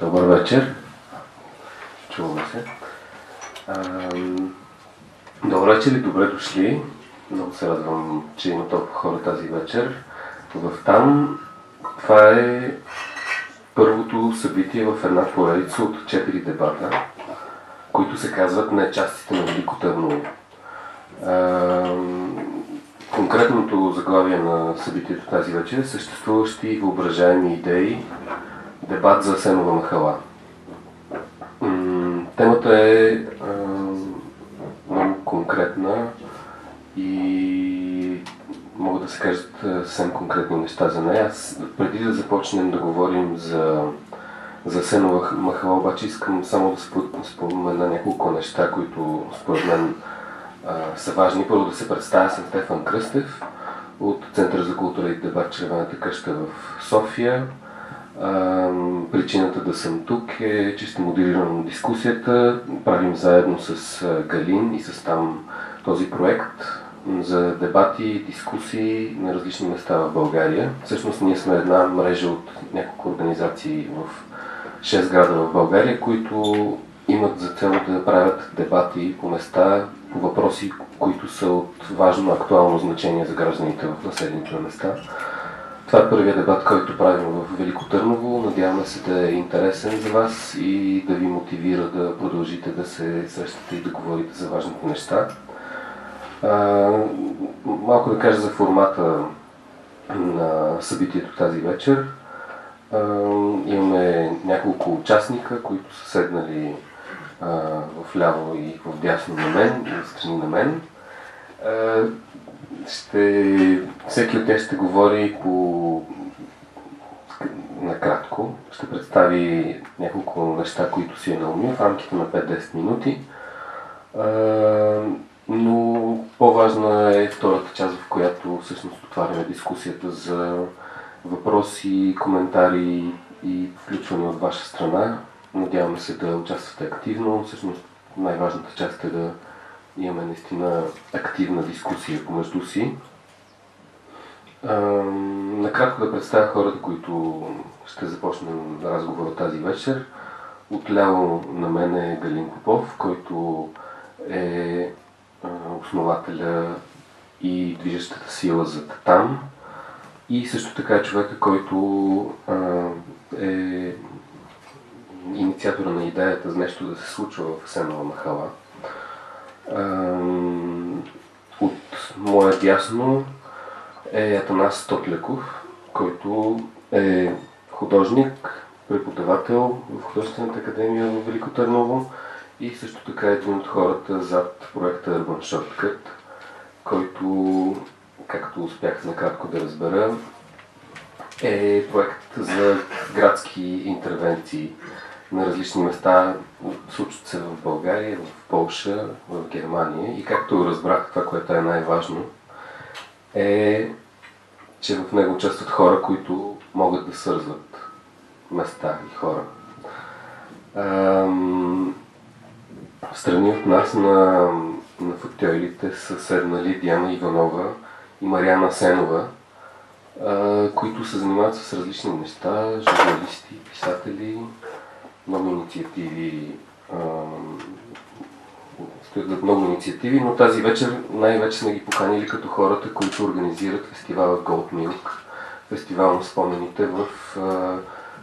Добър вечер. Чуваме се. добър вечер и добре дошли. Много се радвам, че има толкова хора тази вечер. В там това е първото събитие в една поредица от четири дебата, които се казват не частите на Велико Търново. Конкретното заглавие на събитието тази вечер е съществуващи въображаеми идеи, дебат за Сенова махала. Темата е много конкретна и могат да се кажат съвсем конкретни неща за нея. Аз, преди да започнем да говорим за, за Сенова махала, обаче искам само да спомена няколко неща, които според мен са важни. Първо да се представя съм Стефан Кръстев от Центъра за култура и дебат Червената къща в София. Причината да съм тук е, че ще модерирам дискусията. Правим заедно с Галин и с там този проект за дебати, дискусии на различни места в България. Всъщност ние сме една мрежа от няколко организации в 6 града в България, които имат за цел да правят дебати по места, по въпроси, които са от важно актуално значение за гражданите в населените места. Това е първият дебат, който правим в Велико Търново. Надяваме се да е интересен за вас и да ви мотивира да продължите да се срещате и да говорите за важните неща. А, малко да кажа за формата на събитието тази вечер. А, имаме няколко участника, които са седнали в ляво и в дясно на мен и страни на мен. Ще, всеки от тях ще говори по накратко. Ще представи няколко неща, които си е наумил в рамките на 5-10 минути. Но по-важна е втората част, в която всъщност отваряме дискусията за въпроси, коментари и включване от ваша страна. Надяваме се да участвате активно. Всъщност най-важната част е да имаме наистина активна дискусия помежду си. Накратко да представя хората, които ще започнем разговора тази вечер. Отляво на мен е Галин Попов, който е основателя и движещата сила за там. И също така е човека, който е инициатора на идеята за нещо да се случва в Сенова махала. От моя дясно е Атанас Топлеков, който е художник, преподавател в Художествената академия в Велико Търново и също така е един от хората зад проекта Urban Shortcut, който, както успях накратко да разбера, е проект за градски интервенции на различни места. Случват се в България, в Полша, в Германия. И както разбрах, това, което е най-важно, е, че в него участват хора, които могат да свързват места и хора. Ам, страни от нас на, на фактоилите са седнали Диана Иванова и Мариана Сенова, а, които се занимават с различни неща, журналисти, писатели, много инициативи, стоят много инициативи, но тази вечер най-вече сме ги поканили като хората, които организират фестивала Gold Milk, фестивал на спомените в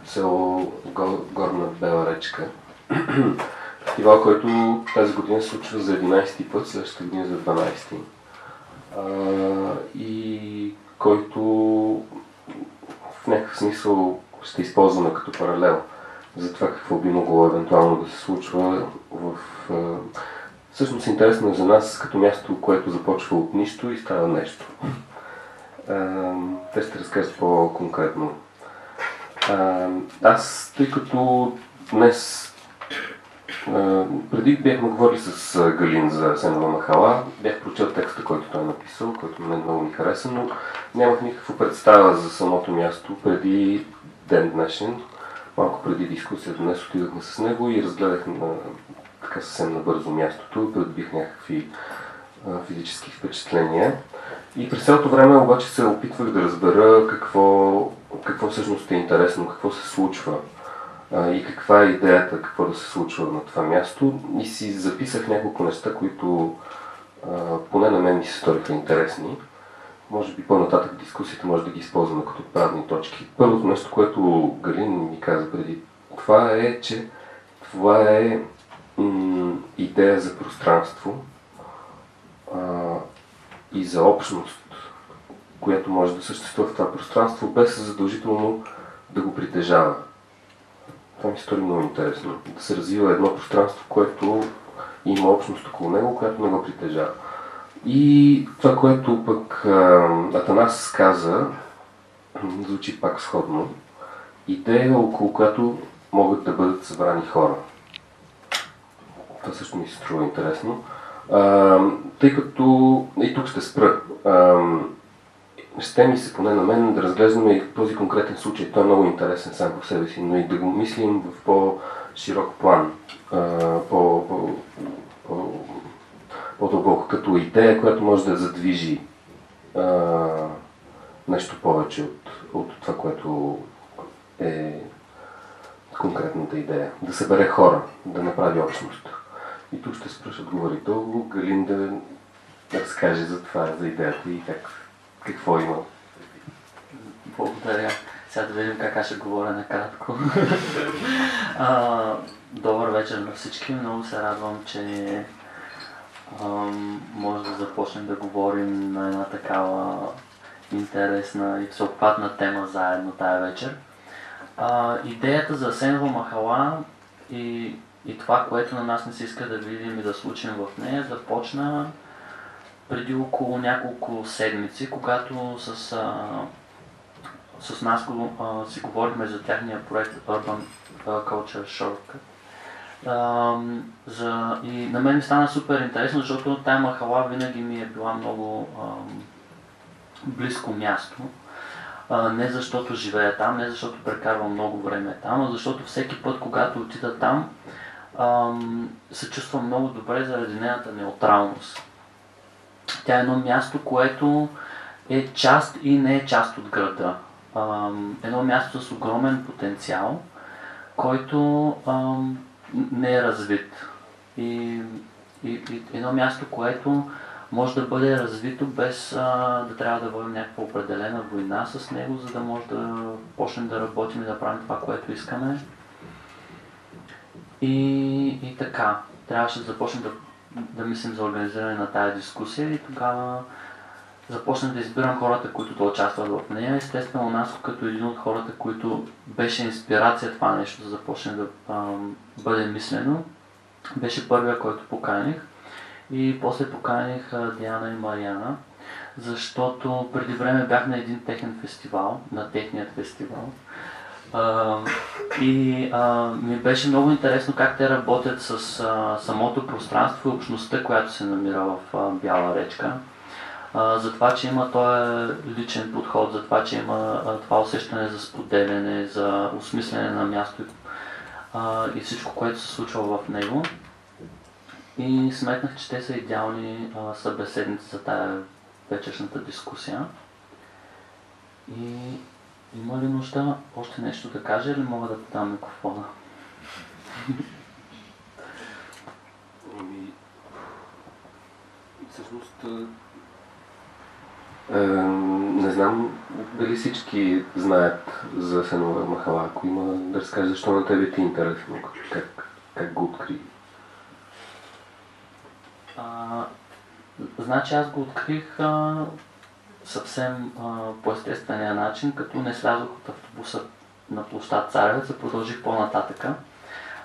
село Горна Бела речка. фестивал, който тази година се случва за 11-ти път, следващата година за 12-ти. и който в някакъв смисъл ще използваме като паралел за това какво би могло евентуално да се случва в... Всъщност интересно е за нас като място, което започва от нищо и става нещо. Те ще разкажат по-конкретно. Аз, тъй като днес преди бяхме говорили с Галин за Сенова Махала, бях прочел текста, който той е написал, който мен много ми хареса, но нямах никаква представа за самото място преди ден днешен, малко преди дискусията днес отидохме с него и разгледахме на, така съвсем набързо мястото, придобих някакви а, физически впечатления. И през цялото време обаче се опитвах да разбера какво, какво всъщност е интересно, какво се случва а, и каква е идеята, какво да се случва на това място. И си записах няколко неща, които а, поне на мен ми се сториха интересни. Може би по-нататък дискусията може да ги използваме като правни точки. Първото нещо, което Галин ми каза преди това е, че това е м- идея за пространство а, и за общност, която може да съществува в това пространство, без задължително да го притежава. Това ми стори много интересно. Да се развива едно пространство, което има общност около него, която не го притежава. И това, което пък Атанас каза, звучи пак сходно. Идея, около която могат да бъдат събрани хора. Това също ми се струва интересно. А, тъй като и тук ще спра. А, ще ми се поне на мен да разглеждаме и този конкретен случай. Той е много интересен сам по себе си, но и да го мислим в по-широк план, по, по, по, по-дълбоко, като идея, която може да задвижи а, нещо повече от, от това, което е конкретната идея. Да събере хора, да направи общност. И тук ще отговори дълго. Галин да разкаже за това, за идеята и как какво има? Благодаря. Сега да видим как аз ще говоря накратко. а, добър вечер на всички. Много се радвам, че може да започнем да говорим на една такава интересна и всеобхватна тема заедно тая вечер. А, идеята за Сенва Махала и, и това, което на нас не се иска да видим и да случим в нея, започна преди около няколко седмици, когато с, а, с нас а, си говорихме за тяхния проект Urban Culture Shortcut. А, за, и на мен ми стана супер интересно, защото тая махала винаги ми е била много а, близко място. А, не защото живея там, не защото прекарвам много време там, а защото всеки път, когато отида там, а, се чувствам много добре заради нейната неутралност. Тя е едно място, което е част и не е част от града. Едно място с огромен потенциал, който не е развит. И, и, и едно място, което може да бъде развито без а, да трябва да водим някаква определена война с него, за да може да почнем да работим и да правим това, което искаме. И, и така, трябваше да започнем да да мислим за организиране на тази дискусия и тогава започнах да избирам хората, които да участват в нея. Естествено, нас като един от хората, които беше инспирация това нещо да започне да а, бъде мислено, беше първия, който поканих. И после поканих а, Диана и Марияна, защото преди време бях на един техен фестивал, на техният фестивал. А, и а, ми беше много интересно как те работят с а, самото пространство и общността, която се намира в а, Бяла речка. За това, че има този личен подход, за това, че има това усещане за споделяне, за осмислене на място и всичко, което се случва в него. И сметнах, че те са идеални събеседници за тази вечершната дискусия. И има ли нужда още нещо да кажа или мога да подам микрофона? Ами, всъщност, е, не знам дали всички знаят за Сенова Махала. Ако има да разкажеш защо на тебе ти е интересно, как, как го откри. А, значи аз го открих а, съвсем а, по естествения начин, като не слязох от автобуса на площад Царевец, продължих по-нататъка.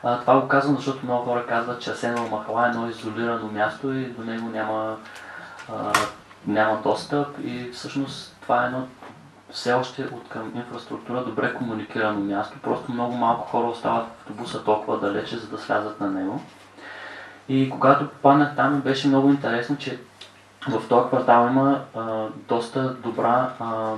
А, това го казвам, защото много хора казват, че Асенова махала е едно изолирано място и до него няма, а, няма достъп и всъщност това е едно все още от към инфраструктура добре комуникирано място. Просто много малко хора остават в автобуса толкова далече, за да слязат на него. И когато попаднах там, беше много интересно, че в този квартал има а, доста добра а,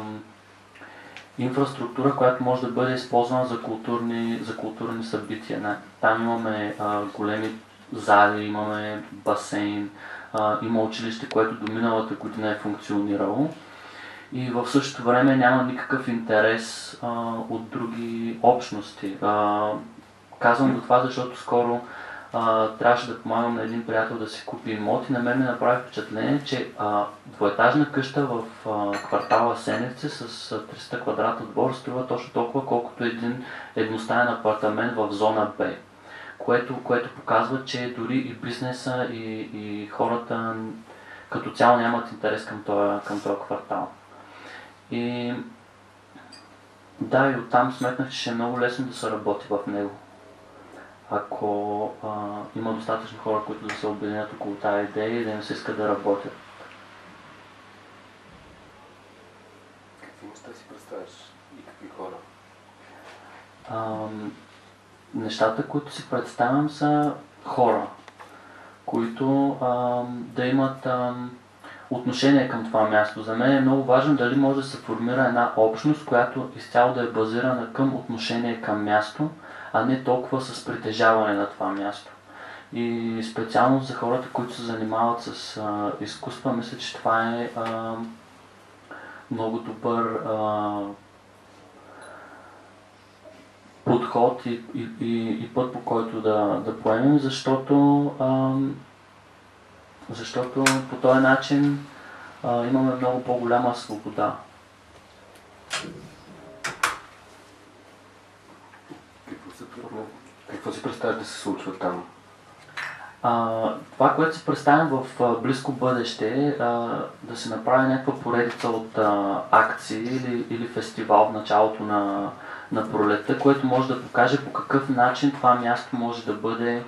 инфраструктура, която може да бъде използвана за културни, за културни събития. Там имаме а, големи зали, имаме басейн, а, има училище, което до миналата година е функционирало. и в същото време няма никакъв интерес а, от други общности. А, казвам го това, защото скоро а, трябваше да помагам на един приятел да си купи имот и на мен ми направи впечатление, че а, двоетажна къща в а, квартала Сеневци с 300 квадрата двор струва точно толкова, колкото един едностаен апартамент в зона Б. Което, което показва, че дори и бизнеса и, и хората като цяло нямат интерес към този, към този квартал. И да, и оттам сметнах, че ще е много лесно да се работи в него. Ако а, има достатъчно хора, които да се обединят около тази идея и да им се иска да работят. Какви неща си представяш и какви хора? А, нещата, които си представям са хора, които а, да имат а, отношение към това място. За мен е много важно дали може да се формира една общност, която изцяло да е базирана към отношение към място, а не толкова с притежаване на това място. И специално за хората, които се занимават с а, изкуства, мисля, че това е а, много добър а, подход и, и, и, и път по който да, да поемем, защото, а, защото по този начин а, имаме много по-голяма свобода. Какво си представяш да се случва там? А, това, което си представям в а, близко бъдеще е да се направи някаква поредица от а, акции или, или фестивал в началото на, на пролетта, което може да покаже по какъв начин това място може да бъде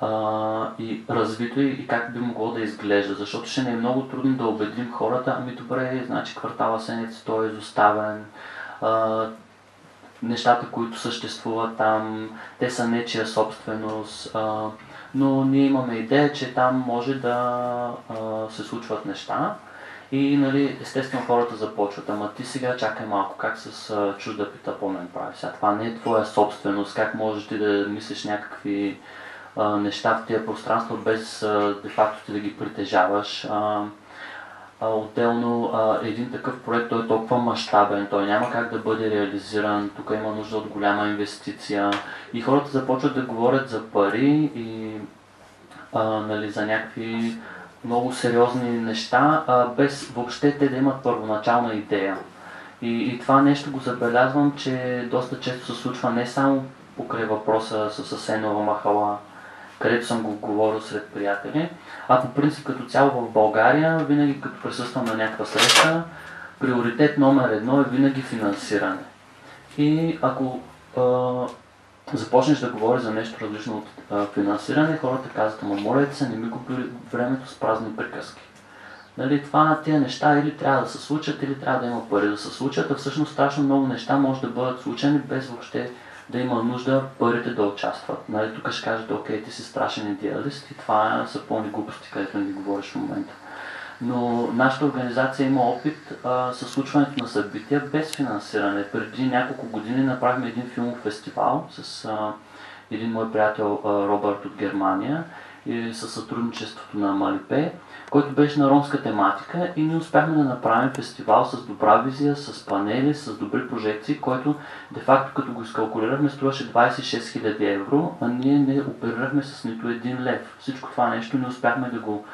а, и развито и, и как би могло да изглежда. Защото ще не е много трудно да убедим хората, ами добре, значи квартала Сенец, той е изоставен, а, нещата, които съществуват там, те са нечия собственост, а, но ние имаме идея, че там може да а, се случват неща. И нали, естествено хората започват, ама ти сега чакай малко, как с а, чужда пита помен прави сега. Това не е твоя собственост, как можеш ти да мислиш някакви а, неща в тия пространства без а, де-факто ти да ги притежаваш. А, а, отделно а, един такъв проект той е толкова мащабен, той няма как да бъде реализиран, тук има нужда от голяма инвестиция и хората започват да говорят за пари и а, нали, за някакви много сериозни неща, а, без въобще те да имат първоначална идея. И, и това нещо го забелязвам, че доста често се случва не само покрай въпроса с Асенова махала, където съм го говорил сред приятели, а по принцип като цяло в България, винаги като присъствам на някаква среща, приоритет номер едно е винаги финансиране. И ако а, започнеш да говориш за нещо различно от а, финансиране, хората казват, ама моля се, не ми губи времето с празни приказки. Нали, това, тези неща или трябва да се случат, или трябва да има пари да се случат, а всъщност страшно много неща може да бъдат случени без въобще да има нужда парите да участват. Нали, тук ще кажете, окей, ти си страшен идеалист и това са пълни глупости, където не говориш в момента. Но нашата организация има опит а, с случването на събития без финансиране. Преди няколко години направихме един филмов фестивал с а, един мой приятел а, Робърт от Германия и със сътрудничеството на Малипе който беше на ромска тематика и ние успяхме да направим фестивал с добра визия, с панели, с добри прожекции, който де-факто като го изкалкулирахме струваше 26 000 евро, а ние не оперирахме с нито един лев. Всичко това нещо не успяхме да го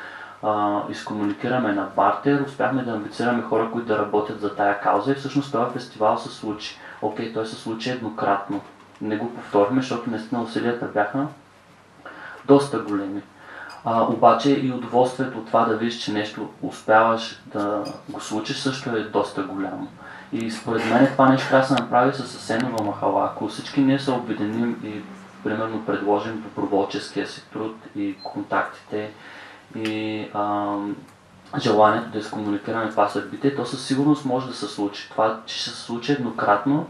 а, изкомуникираме на бартер, успяхме да амбицираме хора, които да работят за тая кауза и всъщност този фестивал се случи. Окей, той се случи еднократно. Не го повторихме, защото наистина усилията бяха доста големи. А, обаче и удоволствието от това да видиш, че нещо успяваш да го случиш също е доста голямо. И според мен това нещо трябва да се направи с Асенова махала. Ако всички ние се обединим и примерно предложим доброволческия си труд и контактите и а, желанието да изкомуникираме това събитие, то със сигурност може да се случи. Това ще се случи еднократно,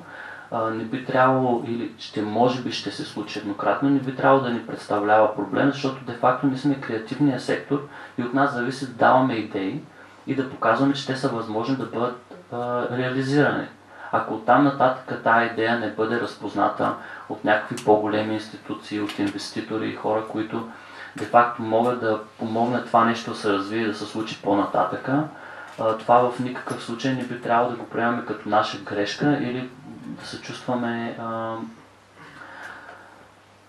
не би трябвало, или ще може би ще се случи еднократно, не би трябвало да ни представлява проблем, защото де-факто ние сме креативния сектор и от нас зависи да даваме идеи и да показваме, че те са възможни да бъдат а, реализирани. Ако оттам нататък тази идея не бъде разпозната от някакви по-големи институции, от инвеститори и хора, които де-факто могат да помогнат това нещо да се развие и да се случи по-нататъка, това в никакъв случай не би трябвало да го приемаме като наша грешка или да се чувстваме а,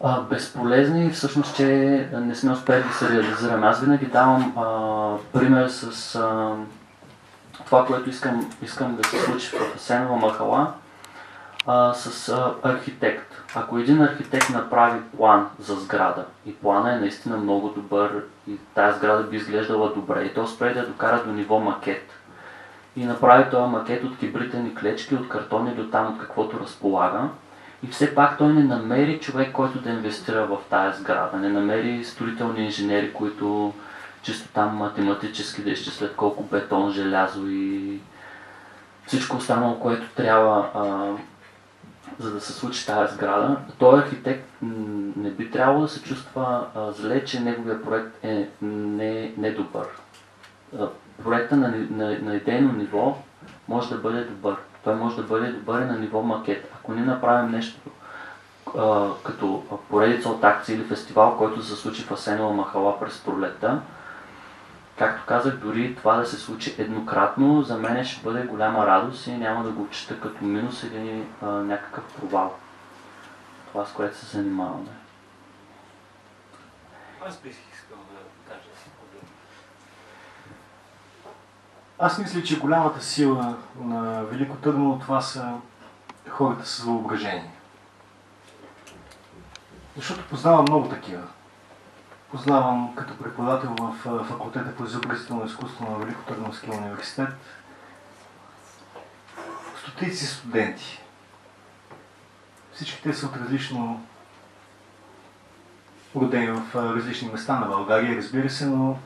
а, безполезни. И всъщност, че не сме успели да се реализираме. Аз винаги давам а, пример с а, това, което искам, искам да се случи в Асенова махала а, с а, архитект. Ако един архитект направи план за сграда и плана е наистина много добър и тази сграда би изглеждала добре и то спре да докара до ниво макет и направи този макет от кибритени клечки, от картон или от там от каквото разполага, и все пак той не намери човек, който да инвестира в тази сграда. Не намери строителни инженери, които чисто там математически да изчислят колко бетон, желязо и всичко останало, което трябва а, за да се случи тази сграда. Той архитект не би трябвало да се чувства зле, че неговия проект е не, не проекта на, на, на идейно ниво може да бъде добър той може да бъде добър и на ниво макет. Ако ние направим нещо като поредица от акции или фестивал, който се случи в Асенова махала през пролета, както казах, дори това да се случи еднократно, за мен ще бъде голяма радост и няма да го чета като минус или а, някакъв провал. Това с което се занимаваме. Аз бих искал да кажа си Аз мисля, че голямата сила на Велико Търново това са хората с въображение. Защото познавам много такива. Познавам като преподавател в факултета по изобразително изкуство на Велико Търновския университет. Стотици студенти. Всички те са от различно родени в различни места на България, разбира се, но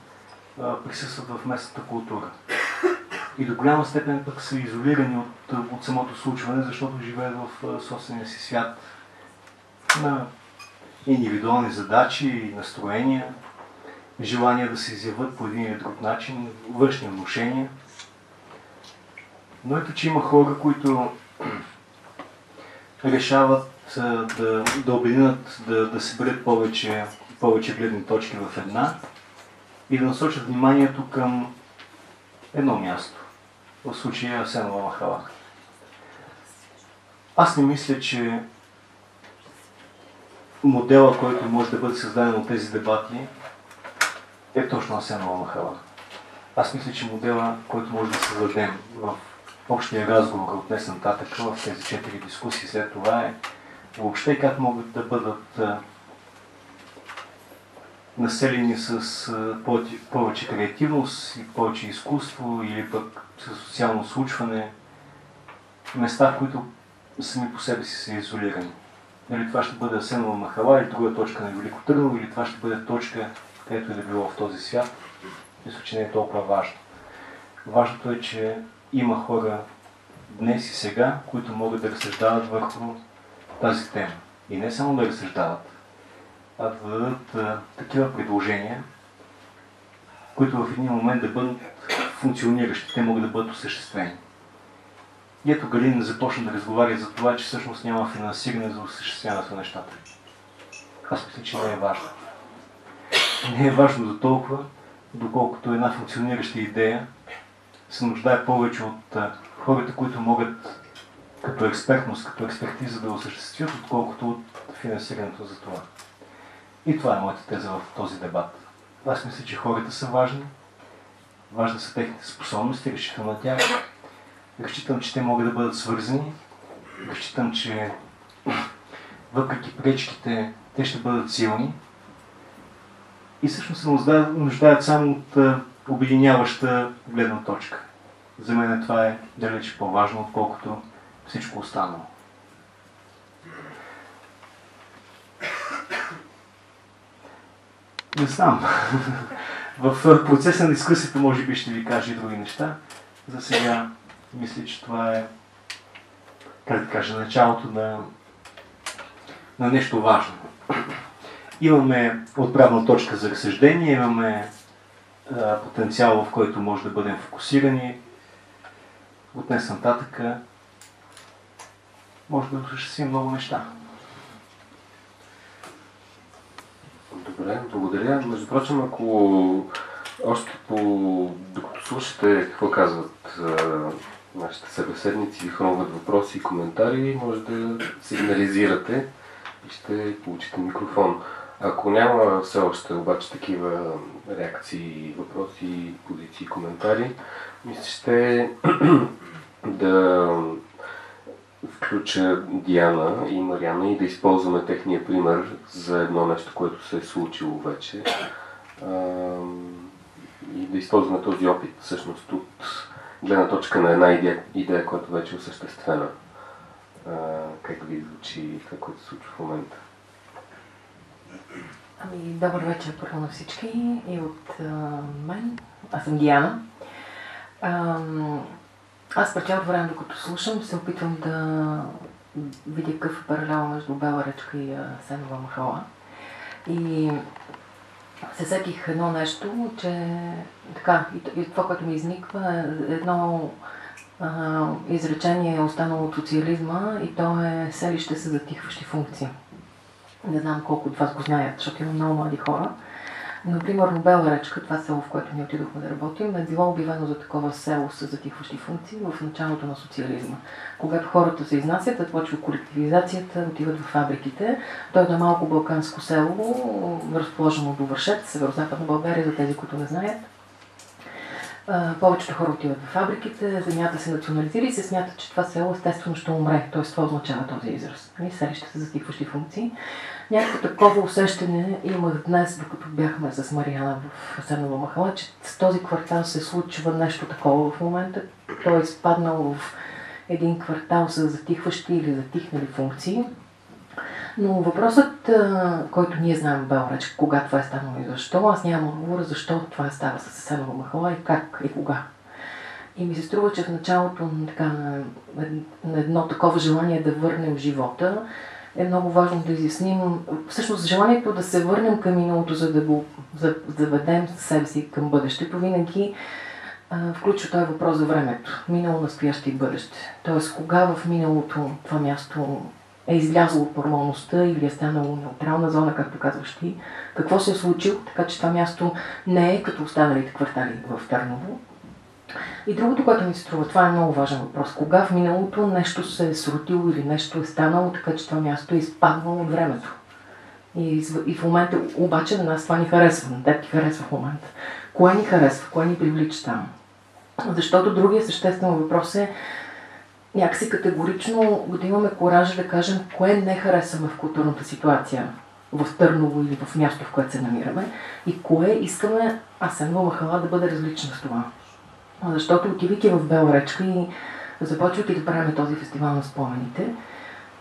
присъстват в местната култура. И до голяма степен пък са изолирани от, от самото случване, защото живеят в собствения си свят. На индивидуални задачи настроения, желания да се изяват по един или друг начин, външни отношения. Но ето, че има хора, които решават да, да обединят, да, да съберат повече, повече гледни точки в една и да насочат вниманието към едно място в случая Асенова махала. Аз не мисля, че модела, който може да бъде създаден от тези дебати, е точно Асенова махала. Аз мисля, че модела, който може да създадем в общия разговор от днес нататък, в тези четири дискусии след това е въобще как могат да бъдат населени с повече креативност и повече изкуство или пък с социално случване, места, в които сами по себе си са изолирани. Нали, това ще бъде Асенова махала или друга точка на Велико Търново, или това ще бъде точка, където и да било в този свят. Мисля, че не е толкова важно. Важното е, че има хора днес и сега, които могат да разсъждават върху тази тема. И не само да разсъждават, а да дадат а, такива предложения, които в един момент да бъдат функциониращи, те могат да бъдат осъществени. И ето Галин започна да разговаря за това, че всъщност няма финансиране за осъществяването на нещата. Аз мисля, че не е важно. Не е важно до толкова, доколкото една функционираща идея се нуждае повече от хората, които могат като експертност, като експертиза да осъществят, отколкото от финансирането за това. И това е моята теза в този дебат. Аз мисля, че хората са важни, важни са техните способности, разчитам на тях. Разчитам, че те могат да бъдат свързани. Разчитам, че въпреки пречките, те ще бъдат силни. И всъщност се нуждаят само от обединяваща гледна точка. За мен това е далеч по-важно, отколкото всичко останало. Не знам. в процеса на дискусията може би ще ви кажа и други неща. За сега мисля, че това е, как да кажа, началото на, на нещо важно. Имаме отправна точка за разсъждение, имаме а, потенциал, в който може да бъдем фокусирани. От днес нататък може да осъществим много неща. Добре, благодаря. Между прочим, ако още по, докато слушате какво казват нашите събеседници, ви хрумват въпроси и коментари, може да сигнализирате и ще получите микрофон. Ако няма все още обаче такива реакции, въпроси, позиции, коментари, мисля, ще да включа Диана и Мариана и да използваме техния пример за едно нещо, което се е случило вече. И да използваме този опит всъщност от гледна точка на една идея, идея която вече е осъществена. Как ви звучи това, което се случва в момента? Ами, добър вечер първо на всички и от а, мен. Аз съм Диана. А, аз през цялото време, докато слушам, се опитвам да видя какъв е паралел между Бела речка и Сенова махала. И се сетих едно нещо, че така, и това, което ми изниква, е едно а, изречение е останало от социализма и то е селище с затихващи функции. Не знам колко от вас го знаят, защото има много млади хора. Но, примерно, Бела речка, това село, в което ние отидохме да работим, е било обявено за такова село с затихващи функции в началото на социализма. Когато хората се изнасят, да почва колективизацията, отиват в фабриките. Той е малко балканско село, разположено до Вършет, северо-западна България, за тези, които не знаят. повечето хора отиват в фабриките, земята се национализира и се смята, че това село естествено ще умре. Т.е. това означава този израз. Нали, селище с затихващи функции. Някакво такова усещане имах днес, докато бяхме с Мариана в Асенова махала, че с този квартал се случва нещо такова в момента. Той е изпаднал в един квартал с затихващи или затихнали функции. Но въпросът, който ние знаем в Белреч, кога това е станало и защо, аз нямам отговора защо това става с Асенова махала и как и кога. И ми се струва, че в началото така, на едно такова желание да върнем живота, е много важно да изясним всъщност желанието да се върнем към миналото, за да го заведем себе си към бъдещето, винаги а, включва този въпрос за времето. Минало, настояще и бъдеще. Тоест, кога в миналото това място е излязло от нормалността или е станало неутрална зона, както казваш ти, какво се е случило, така че това място не е като останалите квартали в Търново, и другото, което ми се струва, това е много важен въпрос. Кога в миналото нещо се е срутило или нещо е станало, така че това място е изпаднало от времето. И, и в момента обаче на нас това ни харесва, на теб ти харесва в момента. Кое ни харесва, кое ни привлича там? Защото другия съществен въпрос е някакси категорично да имаме коража да кажем кое не харесваме в културната ситуация в Търново или в място, в което се намираме и кое искаме Асенова Махала да бъде различна с това. Защото отивайки в Бела речка и започвайки да правим този фестивал на спомените,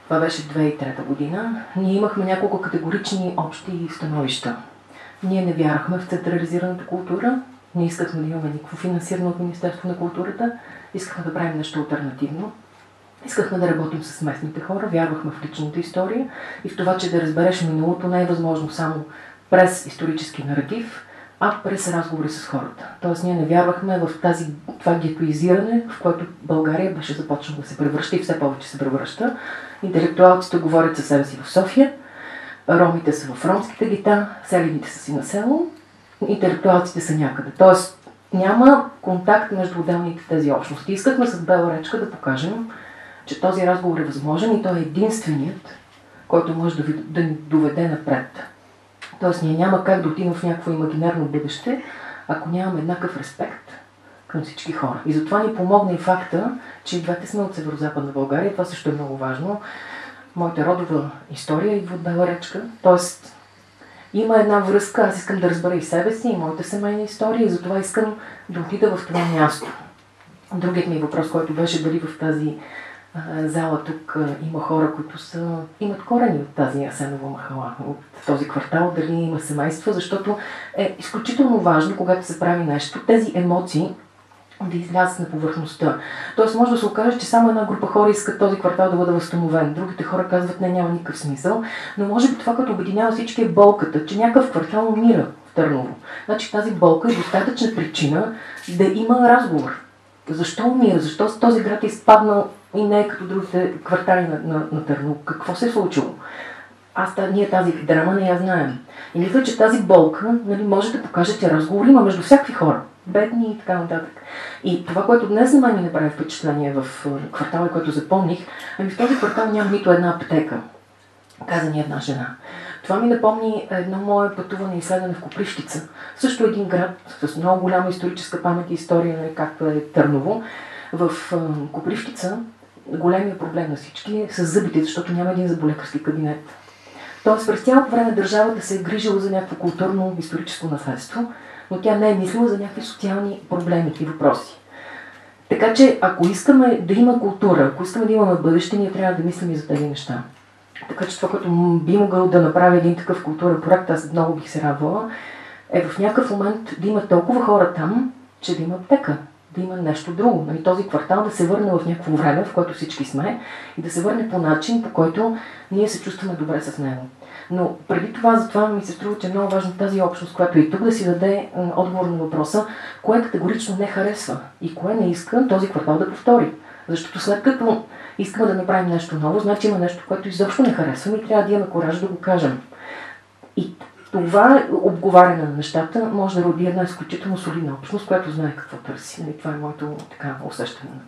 това беше 2003 година, ние имахме няколко категорични общи становища. Ние не вярахме в централизираната култура, не искахме да имаме никакво финансиране от Министерство на културата, искахме да правим нещо альтернативно. Искахме да работим с местните хора, вярвахме в личната история и в това, че да разбереш миналото не е възможно само през исторически наратив, а през разговори с хората. Тоест ние не вярвахме в тази, това гетоизиране, в което България беше започнала да се превръща и все повече се превръща. Интелектуалците говорят със себе си в София, ромите са в ромските гита, селените са си на село, интелектуалците са някъде. Тоест няма контакт между отделните тези общности. Искахме с Бела речка да покажем, че този разговор е възможен и той е единственият, който може да, ви, да ни доведе напред. Тоест ние няма как да отидем в някакво имагинарно бъдеще, ако нямаме еднакъв респект към всички хора. И затова ни помогна и факта, че и двете сме от Северо-Западна България. Това също е много важно. Моята родова история идва от речка. Тоест има една връзка, аз искам да разбера и себе си, и моята семейна история, и затова искам да отида в това място. Другият ми въпрос, който беше дали в тази зала тук има хора, които са, имат корени от тази Асенова махала, от този квартал, дали има семейства, защото е изключително важно, когато се прави нещо, тези емоции да излязат на повърхността. Тоест може да се окаже, че само една група хора искат този квартал да бъде възстановен. Другите хора казват, не, няма никакъв смисъл. Но може би това, като обединява всички е болката, че някакъв квартал умира в Търново. Значи тази болка е достатъчна причина да има разговор. Защо умира? Защо този град е изпаднал и не е като другите квартали на, на, на Търново? Какво се е случило? аз ние тази драма не я знаем. И мисля, че тази болка нали, може да покаже, че разговор има между всякакви хора. Бедни и така нататък. И това, което днес на мен ми направи впечатление в квартала, което запомних, ами в този квартал няма нито една аптека. Каза ни една жена. Това ми напомни едно мое пътуване и изследване в Копривщица. Също един град с много голяма историческа памет и история, нали, както е Търново. В Копривщица големия проблем на всички е с зъбите, защото няма един заболекарски кабинет. Тоест през цялото време държавата се е грижила за някакво културно историческо наследство, но тя не е мислила за някакви социални проблеми и въпроси. Така че, ако искаме да има култура, ако искаме да имаме бъдеще, ние трябва да мислим и за тези неща. Така че това, което би могъл да направи един такъв културен проект, аз много бих се радвала, е в някакъв момент да има толкова хора там, че да има аптека, да има нещо друго. Нали, този квартал да се върне в някакво време, в което всички сме, и да се върне по начин, по който ние се чувстваме добре с него. Но преди това, затова ми се струва, че е много важно тази общност, която и тук да си даде отговор на въпроса, кое категорично не харесва и кое не иска този квартал да повтори. Защото след като искаме да направим нещо ново, значи има нещо, което изобщо не харесваме и трябва да имаме кораж да го кажем. И това обговаряне на нещата може да роди една изключително солидна общност, която знае какво търси. Нали, това е моето така, усещане на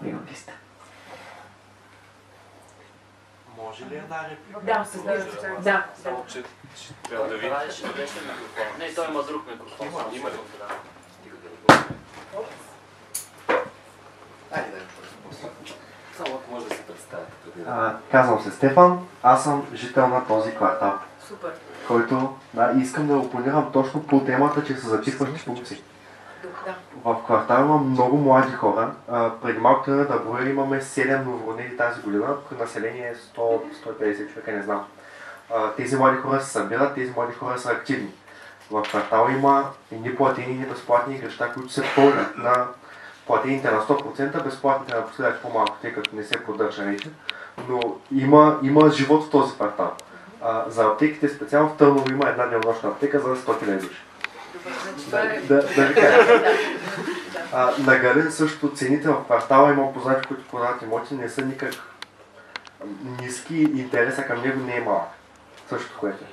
приватиста. Може ли една реплика? Да, да, да. Само, че ще трябва да видите. Това ще беше микрофон. Не, той има друг микрофон. Има, има ли? да. Айде да. Само ако може да се да... А, Казвам се Стефан, аз съм жител на този квартал, Супер. Който да, искам да опонирам точно по темата, че са затихващи функции. Да. В квартала има много млади хора. А, преди малко тръгна да броя, имаме 7 новороднени тази година, при население 100-150 човека, не знам. А, тези млади хора се събират, тези млади хора са активни. В квартала има и платени, и безплатни игрища, които се пълнят на платените на 100%, безплатните напоследък по-малко, тъй като не се поддържа вече. Но има, има живот в този квартал. А, за аптеките специално в Търново има една денонощна аптека за 100 000 души. Да, да, да ви кажа. А, на Галин също цените в квартала има познати, които продават имоти, не са никак ниски и интереса към него не е малък. Същото което е.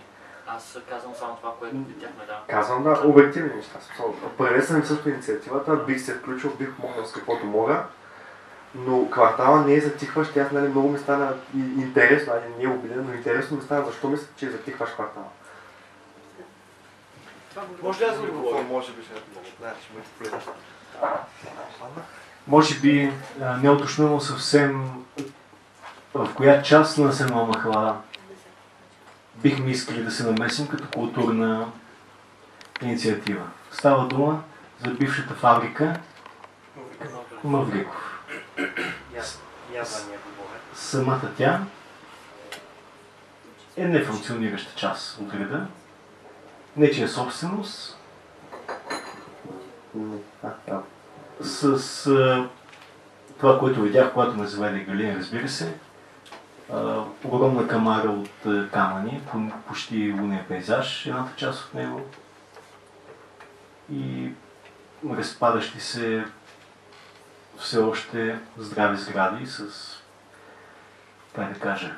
Аз казвам само това, което видяхме, да. Казвам да, обективни неща. Приветствам също инициативата, бих се включил, бих помогнал с каквото мога. Но квартала не е затихващ, аз нали, много ми стана интересно, ай не е обиден, но интересно ми стана защо мисля, че е затихващ квартала. Може ли аз да отговоря? Може би ще ще бъде полезно. Може би а, не е уточнено съвсем в коя част на Сенова махала бихме искали да се намесим като културна инициатива. Става дума за бившата фабрика Мавриков. Самата тя е нефункционираща част от града. Нечия собственост А, да. с а, това, което видях, когато ме заведе Галина, разбира се, а, огромна камара от а, камъни, по- почти лунен пейзаж, едната част от него и разпадащи се все още здрави сгради с, как да кажа,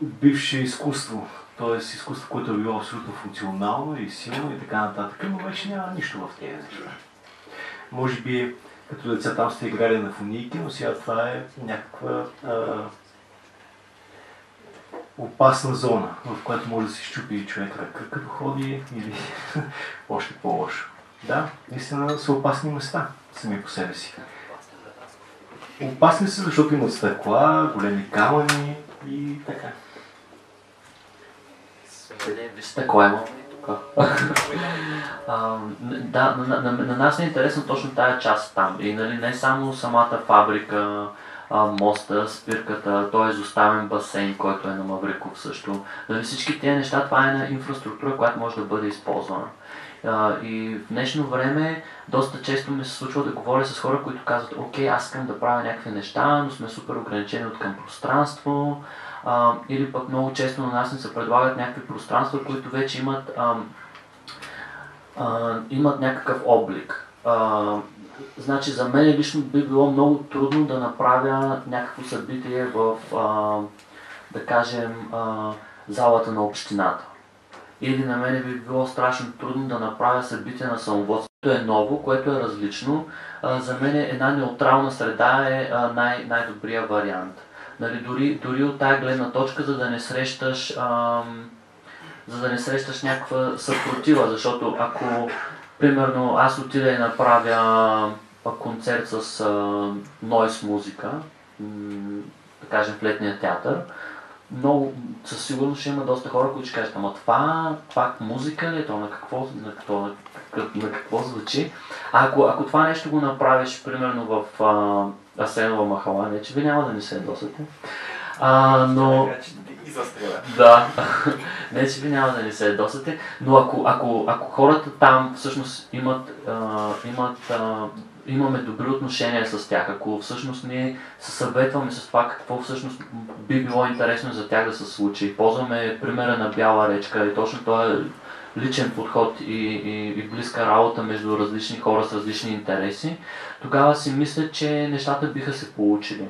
бивше изкуство, т.е. изкуство, което е било абсолютно функционално и силно и така нататък, но вече няма нищо в тези неща. Може би като деца там сте играли на фунийки, но сега това е някаква а, опасна зона, в която може да се щупи човек ръка, като ходи или още по-лошо. Да, наистина са опасни места сами по себе си. Опасни са, защото имат стъкла, големи камъни и така. Вижте, кой има тук. Да, на, на, на, нас е интересна точно тая част там. И нали, не само самата фабрика, а, моста, спирката, той е изоставен басейн, който е на Мавриков също. Нали, всички тези неща, това е една инфраструктура, която може да бъде използвана. И в днешно време доста често ми се случва да говоря с хора, които казват, окей, аз искам да правя някакви неща, но сме супер ограничени от към пространство, или пък много често на нас ни се предлагат някакви пространства, които вече имат, имат някакъв облик. Значи за мен лично би било много трудно да направя някакво събитие в, да кажем, залата на общината. Или на мен би било страшно трудно да направя събитие на самоводство, което е ново, което е различно. За мен една неутрална среда е най- най-добрия вариант. Нали, дори, дори от тази гледна точка, за да не срещаш ам, за да не срещаш някаква съпротива, защото ако, примерно, аз отида и направя концерт с а, нойс музика, да кажем в летния театър, много, със сигурност ще има доста хора, които ще кажат, ама това, това музика ли е, то на какво, на, какво, на, какво, на какво звучи? А ако, ако това нещо го направиш, примерно в а, Асенова махала, не че ви няма да ни се ядосате, а, но... Да, не че ви няма да ни се ядосате, но ако, ако, ако хората там всъщност имат, а, имат а, имаме добри отношения с тях, ако всъщност ние се съветваме с това какво всъщност би било интересно за тях да се случи, ползваме примера на Бяла речка и точно този личен подход и, и, и близка работа между различни хора с различни интереси, тогава си мисля, че нещата биха се получили.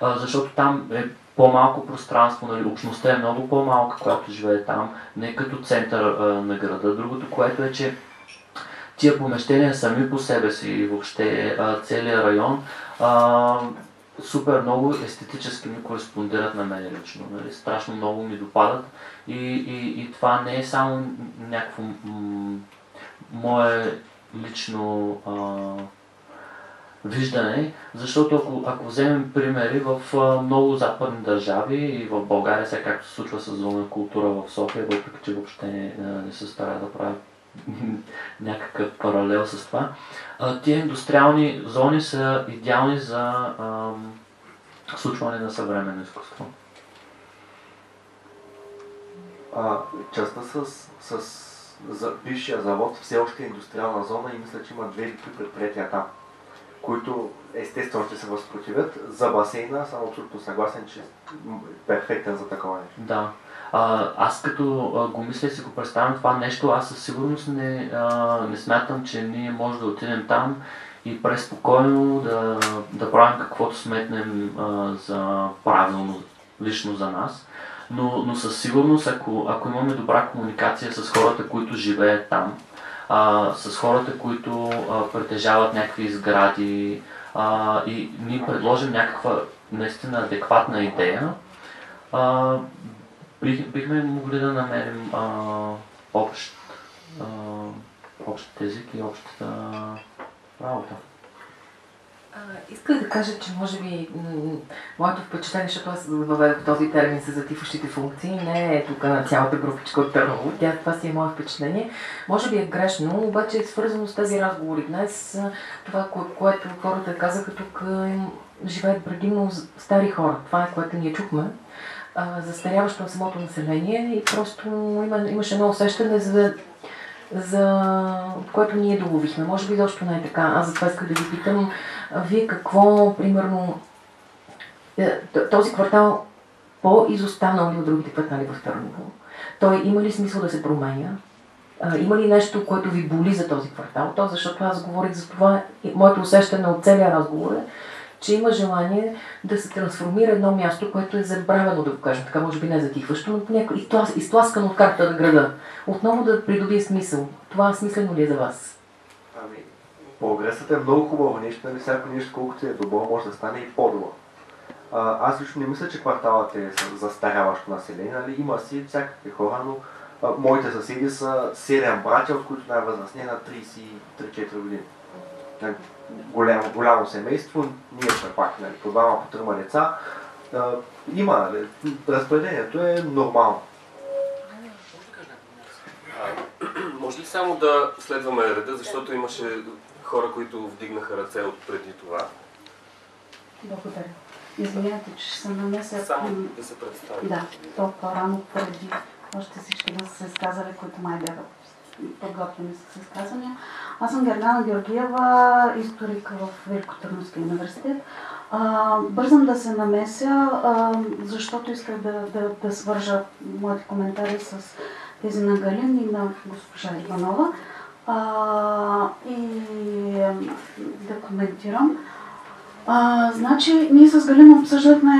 А, защото там е по-малко пространство, нали, общността е много по-малка, която живее там, не като център а, на града. Другото, което е, че тия помещения сами по себе си и въобще целият район супер много естетически ми кореспондират на мен лично. Нали? Страшно много ми допадат и, и, и това не е само някакво мое лично а, виждане, защото ако, ако вземем примери в а, много западни държави и в България, сега както се случва с зона култура в София, въпреки че въобще не, не се стара да прави някакъв паралел с това, а, тия индустриални зони са идеални за а, случване на съвременно изкуство. А, частта с, с за бившия завод все още е индустриална зона и мисля, че има две или три предприятия там, които естествено ще се възпротивят. За басейна съм абсолютно съгласен, че е перфектен за такова нещо. Да. А, аз като а, го мисля и си го представям това нещо, аз със сигурност не, а, не смятам, че ние може да отидем там и преспокойно да, да правим каквото сметнем а, за правилно лично за нас. Но, но със сигурност, ако, ако имаме добра комуникация с хората, които живеят там, а, с хората, които а, притежават някакви сгради а, и ние предложим някаква наистина адекватна идея, а, бих, бихме могли да намерим а, общ, а, общ език и общата работа. А, исках да кажа, че може би моето впечатление, защото аз въведох този термин с затифащите функции, не е тук на цялата групичка от Търново, тя, това си е мое впечатление. Може би е грешно, обаче е свързано с тези разговори днес. Това, кое, което хората казаха тук, живеят предимно стари хора. Това е което ние чухме. А, застаряващо на самото население и просто има, имаше едно усещане за за което ние доловихме. Може би защо не е така. Аз затова исках да ви питам, вие какво, примерно, е, този квартал по-изостанал ли от другите квартали в Търново? Той има ли смисъл да се променя? Има ли нещо, което ви боли за този квартал? То, защото аз говорих за това, моето усещане от целия разговор е, че има желание да се трансформира едно място, което е забравено, да го кажем така, може би не затихващо, но няко, изтлас, изтласкано от картата на града. Отново да придобие смисъл. Това смислено ли е за вас? Ами, прогресът е много хубаво нещо, нали всяко нещо, колкото е добро, може да стане и по-добро. Аз лично не мисля, че кварталът е застаряващо население, нали? има си всякакви хора, но а, моите съседи са 7 братя, от които най-възрастни е на 33-4 години. Голямо, голямо семейство, ние сме пак нали, по двама, по трима деца. А, има, нали, разпределението е нормално. Може ли само да следваме реда, защото имаше хора, които вдигнаха ръце от преди това? Благодаря. Извинявайте, че ще се намеся. Само да се представи. Да, толкова рано преди още всички да са се изказали, които май бяха подготвени с изказвания. Аз съм Гергана Георгиева, историк в Великотърновския университет. А, бързам да се намеся, а, защото исках да, да, да свържа моите коментари с тези на Галин и на госпожа Иванова. А, и да коментирам. А, значи, ние с Галина обсъждахме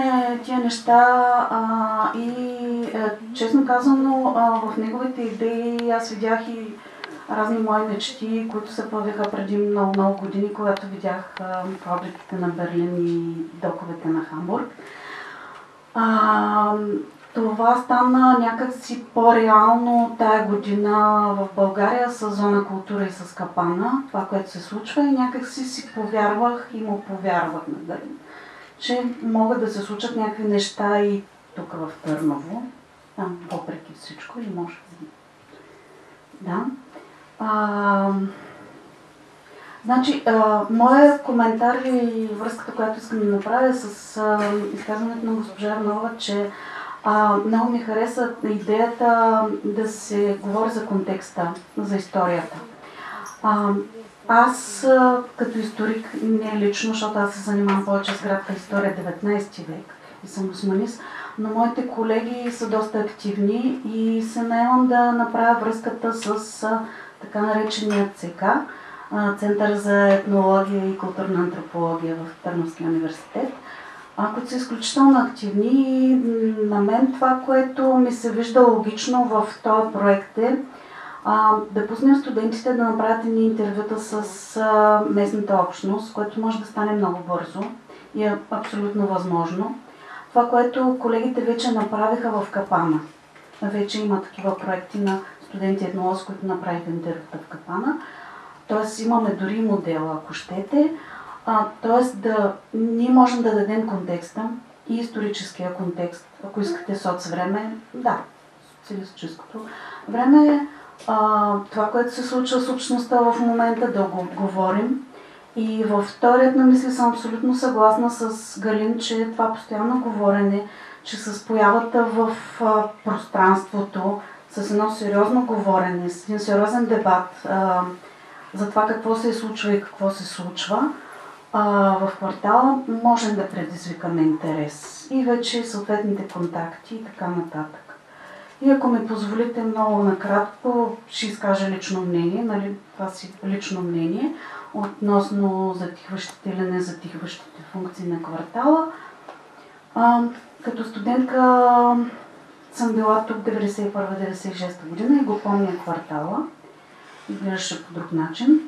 тия неща а, и е, честно казано а, в неговите идеи аз видях и разни мои мечти, които се появиха преди много-много години, когато видях а, фабриките на Берлин и доковете на Хамбург. А, това стана някакси по-реално тая година в България с зона култура и с капана, това, което се случва и някакси си повярвах и му повярвах на Галин, че могат да се случат някакви неща и тук в Търново, там, въпреки всичко, или може би. Да. А, значи, а, моя коментар и връзката, която искам да направя с а, изказването на госпожа Арнова, че а, много ми хареса идеята да се говори за контекста, за историята. А, аз като историк, не лично, защото аз се занимавам повече с градка история 19 век и съм османист, но моите колеги са доста активни и се наемам да направя връзката с така наречения ЦК, Център за етнология и културна антропология в Търновския университет – а, които са изключително активни и на мен това, което ми се вижда логично в този проект е а, да пуснем студентите да направят едни интервюта с а, местната общност, което може да стане много бързо и е абсолютно възможно. Това, което колегите вече направиха в Капана. Вече има такива проекти на студенти етнолози, които направиха интервюта в Капана. Тоест имаме дори модела, ако щете. А, тоест да, ние можем да дадем контекста и историческия контекст, ако искате соцвреме, да, социалистическото време е а, това, което се случва с общността в момента, да го говорим. И във вторият на мисли съм абсолютно съгласна с Галин, че това постоянно говорене, че с появата в а, пространството, с едно сериозно говорене, с един сериозен дебат а, за това какво се случва и какво се случва, а, в квартала можем да предизвикаме интерес и вече съответните контакти и така нататък. И ако ми позволите много накратко, ще изкажа лично мнение, нали, това си лично мнение, относно затихващите или незатихващите функции на квартала. А, като студентка съм била тук 91-96 година и го помня квартала. Изглеждаше по друг начин.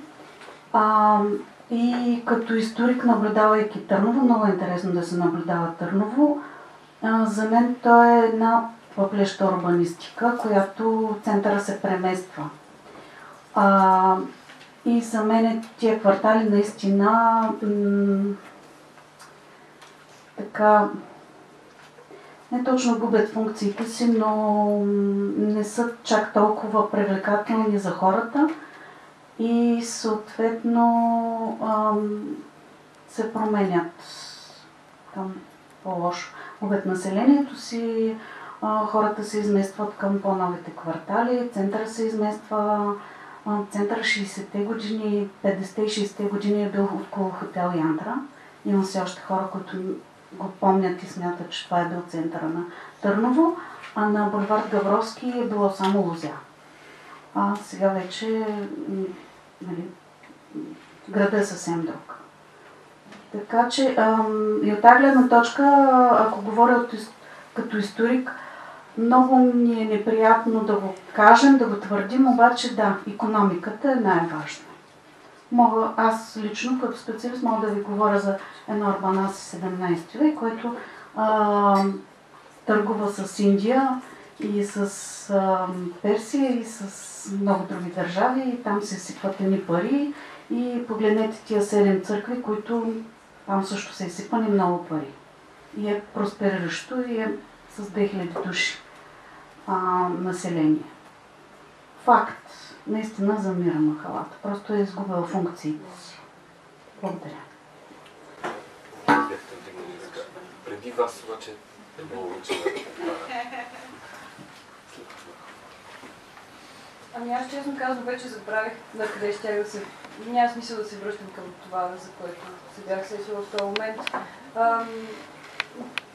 А, и като историк, наблюдавайки Търново, много е интересно да се наблюдава Търново. За мен то е една въплеща урбанистика, която центъра се премества. А, и за мен тия квартали наистина м- така не точно губят функциите си, но не са чак толкова привлекателни за хората и съответно се променят към по-лошо. Губят населението си, хората се изместват към по-новите квартали, центъра се измества, центъра 60-те години, 50-те и 60-те години е бил около хотел Янтра. Има все още хора, които го помнят и смятат, че това е бил центъра на Търново, а на бульвар Гавровски е било само Лузя. А сега вече нали, града е съвсем друг. Така че ам, и от тази гледна точка, ако говоря от, като историк, много ни е неприятно да го кажем, да го твърдим, обаче да, економиката е най-важна. Мога, аз лично като специалист мога да ви говоря за едно Арбанас 17 век, който а, търгува с Индия и с а, Персия и с много други държави и там се сипват едни пари и погледнете тия седем църкви, които там също са изсипани много пари. И е проспериращо и е с 2000 души а, население. Факт. Наистина замира махалата. Просто е изгубила функциите си. Благодаря. Преди вас обаче е много Ами аз честно казвам вече забравих на къде ще да се... Няма смисъл да се връщам към това, за което се бях сесила в този момент. Ам,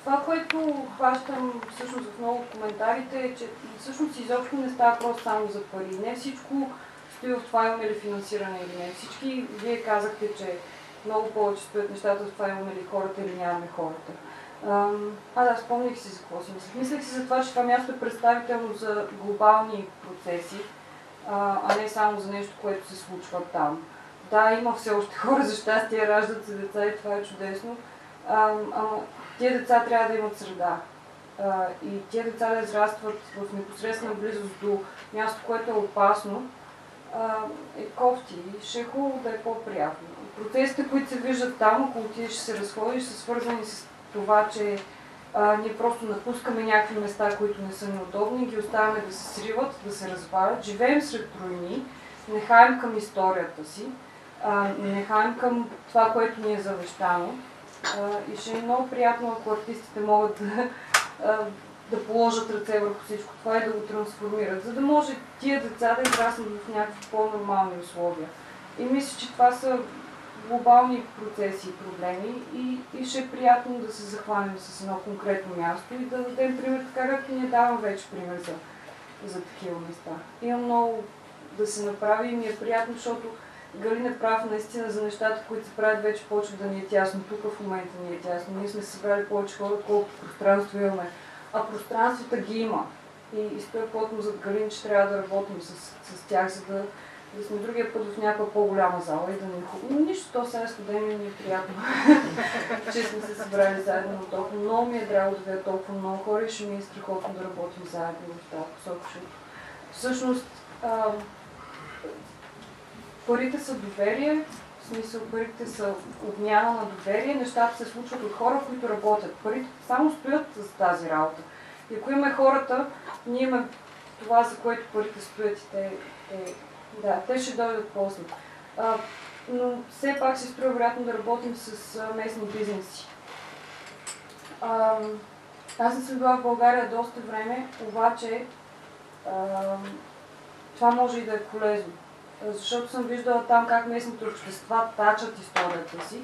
това, което хващам всъщност в много от коментарите е, че всъщност изобщо не става просто само за пари. Не всичко стои в това имаме ли финансиране или не. Всички вие казахте, че много повече стоят нещата в това имаме ли хората или нямаме хората. А, да, спомних си за какво си мислех. Мислех си за това, че това място е представително за глобални процеси, а, не само за нещо, което се случва там. Да, има все още хора, за щастие раждат се деца и това е чудесно, ама тия деца трябва да имат среда. А, и тия деца да израстват в непосредствена близост до място, което е опасно, а, е кофти. Ще е хубаво да е по-приятно. Процесите, които се виждат там, ако отидеш ще се разходиш, са свързани с това, че а, ние просто напускаме някакви места, които не са неудобни, ги оставяме да се сриват, да се развалят, живеем сред руини, не хаем към историята си, а, не към това, което ни е завещано. А, и ще е много приятно, ако артистите могат да, а, да положат ръце върху всичко това и да го трансформират, за да може тия деца да израснат в някакви по-нормални условия. И мисля, че това са глобални процеси и проблеми и, и ще е приятно да се захванем с едно конкретно място и да дадем пример, така както ние давам вече пример за, за такива места. Има много да се направи и ми е приятно, защото Галина е прав наистина за нещата, които се правят вече почва да ни е тясно. Тук в момента ни е тясно. Ние сме събрали повече хора, колкото пространство имаме. А пространствата ги има. И, и стоя плотно зад Галин, че трябва да работим с, с тях, за да, да сме другия път в някаква по-голяма зала и да не хубаво. Нищо, то сега студено ми е приятно, че сме се събрали заедно на толкова. Много ми е драго да видя толкова много хора и ще ми е страхотно да работим заедно в тази посока. Всъщност, а, парите са доверие, в смисъл парите са обмяна на доверие, нещата се случват от хора, които работят. Парите само стоят за тази работа. И ако имаме хората, ние имаме това, за което парите стоят и те, те да, те ще дойдат после. А, но все пак се струва вероятно да работим с местни бизнеси. А, аз съм била в България доста време, обаче а, това може и да е полезно. Защото съм виждала там как местните общества тачат историята си,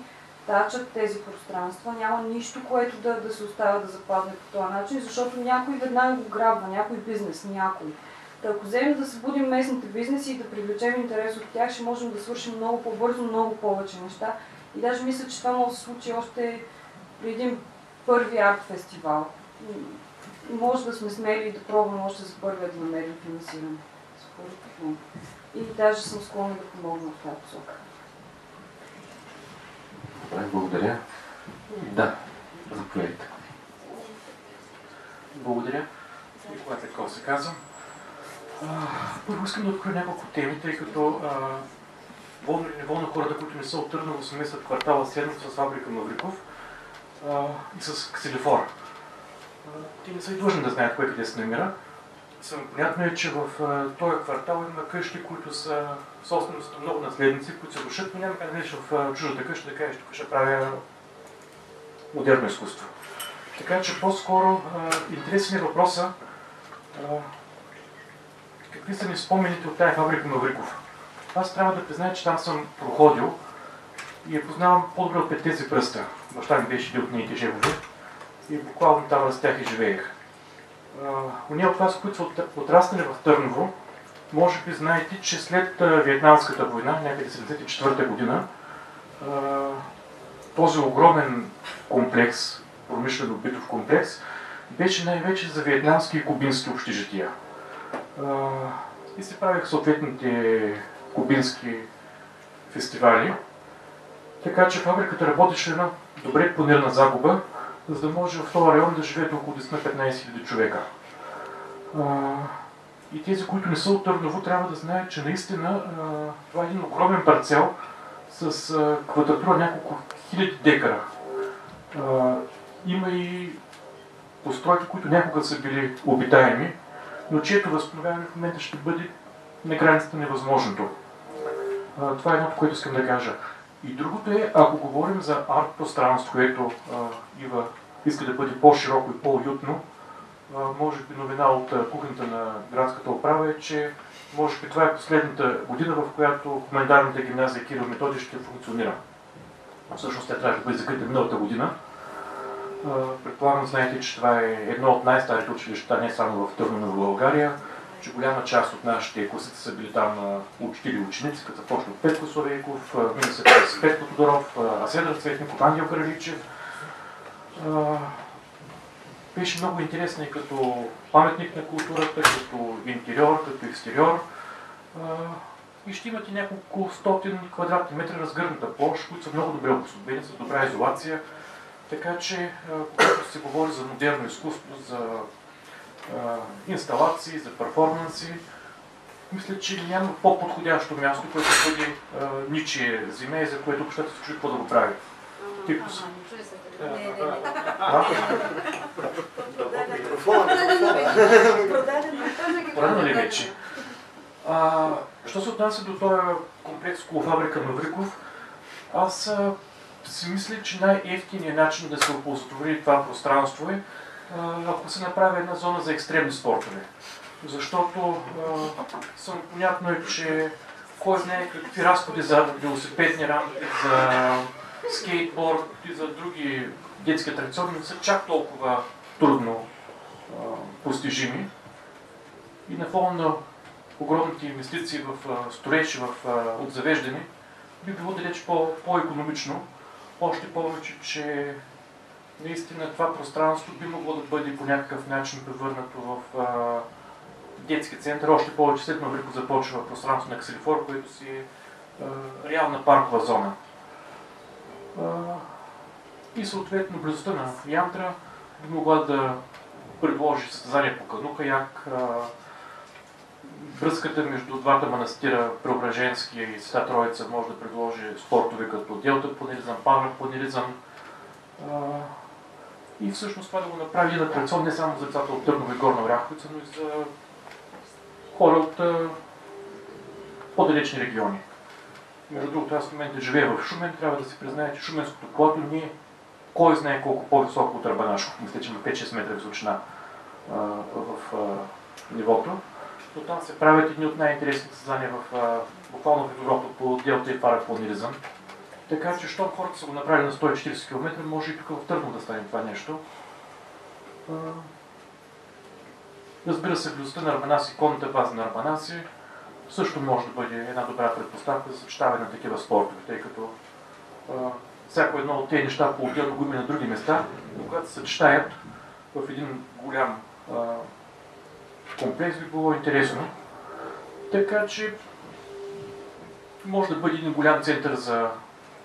тачат тези пространства. Няма нищо, което да, да се остава да западне по този начин, защото някой веднага го грабва, някой бизнес, някой. Та ако вземем да събудим местните бизнеси и да привлечем интерес от тях, ще можем да свършим много по-бързо, много повече неща. И даже мисля, че това може да се случи още при един първи арт фестивал. Може да сме смели да пробваме още за първия да намерим финансиране. Според И даже съм склонна да помогна в тази посока. Добре, благодаря. Да, заповядайте. Благодаря. Никога такова се казвам. Първо искам да откроя няколко теми, тъй като волно или неволно хората, които не са от Търново, се мислят квартала седмица с фабрика Мавриков и с ксилифора. Те не са и длъжни да знаят кое къде се намира. Съм понятно е, че в този квартал има къщи, които са собственост на много наследници, които се рушат, но няма как да в чуждата къща да кажеш, тук ще правя модерно изкуство. Така че по-скоро интересен е въпроса какви са ми спомените от тази фабрика Мавриков. Аз трябва да призная, че там съм проходил и я познавам по-добре от петте си пръста. Баща ми беше от нейните жегове и буквално там растях и живеех. Уния от вас, които са отраснали в Търново, може би знаете, че след Виетнамската война, някъде 74-та година, този огромен комплекс, промишлено-битов комплекс, беше най-вече за виетнамски и кубински общежития и се правих съответните кубински фестивали. Така че фабриката работеше една добре планирана загуба, за да може в този район да живеят около 10-15 000 човека. И тези, които не са от Търново, трябва да знаят, че наистина това е един огромен парцел с квадратура няколко хиляди декара. Има и постройки, които някога са били обитаеми, но чието възстановяване в момента ще бъде на границата невъзможното. Това е едното, което искам да кажа. И другото е, ако говорим за арт пространство, което Ива иска да бъде по-широко и по-уютно, може би новина от кухнята на градската управа е, че може би това е последната година, в която коментарната гимназия Кирил Методи ще функционира. Всъщност тя трябва да бъде закрита миналата година, Предполагам, знаете, че това е едно от най-старите училища, не само в Търново, в България. че голяма част от нашите курсите са били там на учители и ученици, като почна от Петко Славейков, мина се през Петко Тодоров, Аседър Цветников, Ангел Краличев. Беше много интересна и като паметник на културата, като интериор, като екстериор. И ще имате няколко стотин квадратни метра разгърната площ, които са много добре обособени, с добра изолация. Така че, когато се говори за модерно изкуство, за инсталации, за перформанси. Мисля, че няма по-подходящо място, което бъде ничие земе, за което общата се чуи какво да. Го прави. Са... Продадено ли вече? А, що се отнася до този комплекс фабрика Мавриков, аз а, си мисля, че най-ефтиният начин да се оползотвори това пространство е ако се направи една зона за екстремни спортове. Защото съм понятно е, че кой знае какви разходи за велосипедни рамки, за скейтборд и за други детски атракциони не са чак толкова трудно а, постижими. И на фона на огромните инвестиции в строеж, в а, отзавеждане, би било далеч по-економично. Още повече, че наистина това пространство би могло да бъде по някакъв начин превърнато в а, детски център. Още повече след Маврико започва пространство на Ксилифор, което си е реална паркова зона. А, и съответно близостта на Янтра би могла да предложи състезание по канука, як връзката между двата манастира, Преображенския и Света Троица, може да предложи спортове като делта планеризъм, павер планеризъм, и всъщност това да го направи на атракцион не само за децата от Търново и Горна Оряховица, но и за хора от по-далечни региони. Между другото, аз в момента живея в Шумен, трябва да се признае, че Шуменското плато ни е кой знае колко по-високо от Арбанашко. Мисля, че има 5-6 метра височина в нивото. Но там се правят едни от най-интересните създания в, буквално в Европа по делта и парапланиризъм. Така че, щом хората са го направили на 140 км, може и тук в Търно да стане това нещо. Разбира се, близостта на Арбанаси, конната база на Арбанаси също може да бъде една добра предпоставка за съчетаване на такива спортове, тъй като а, всяко едно от тези неща по-отделно го има на други места, но когато се съчетаят в един голям а, комплекс би било интересно. Така че може да бъде един голям център за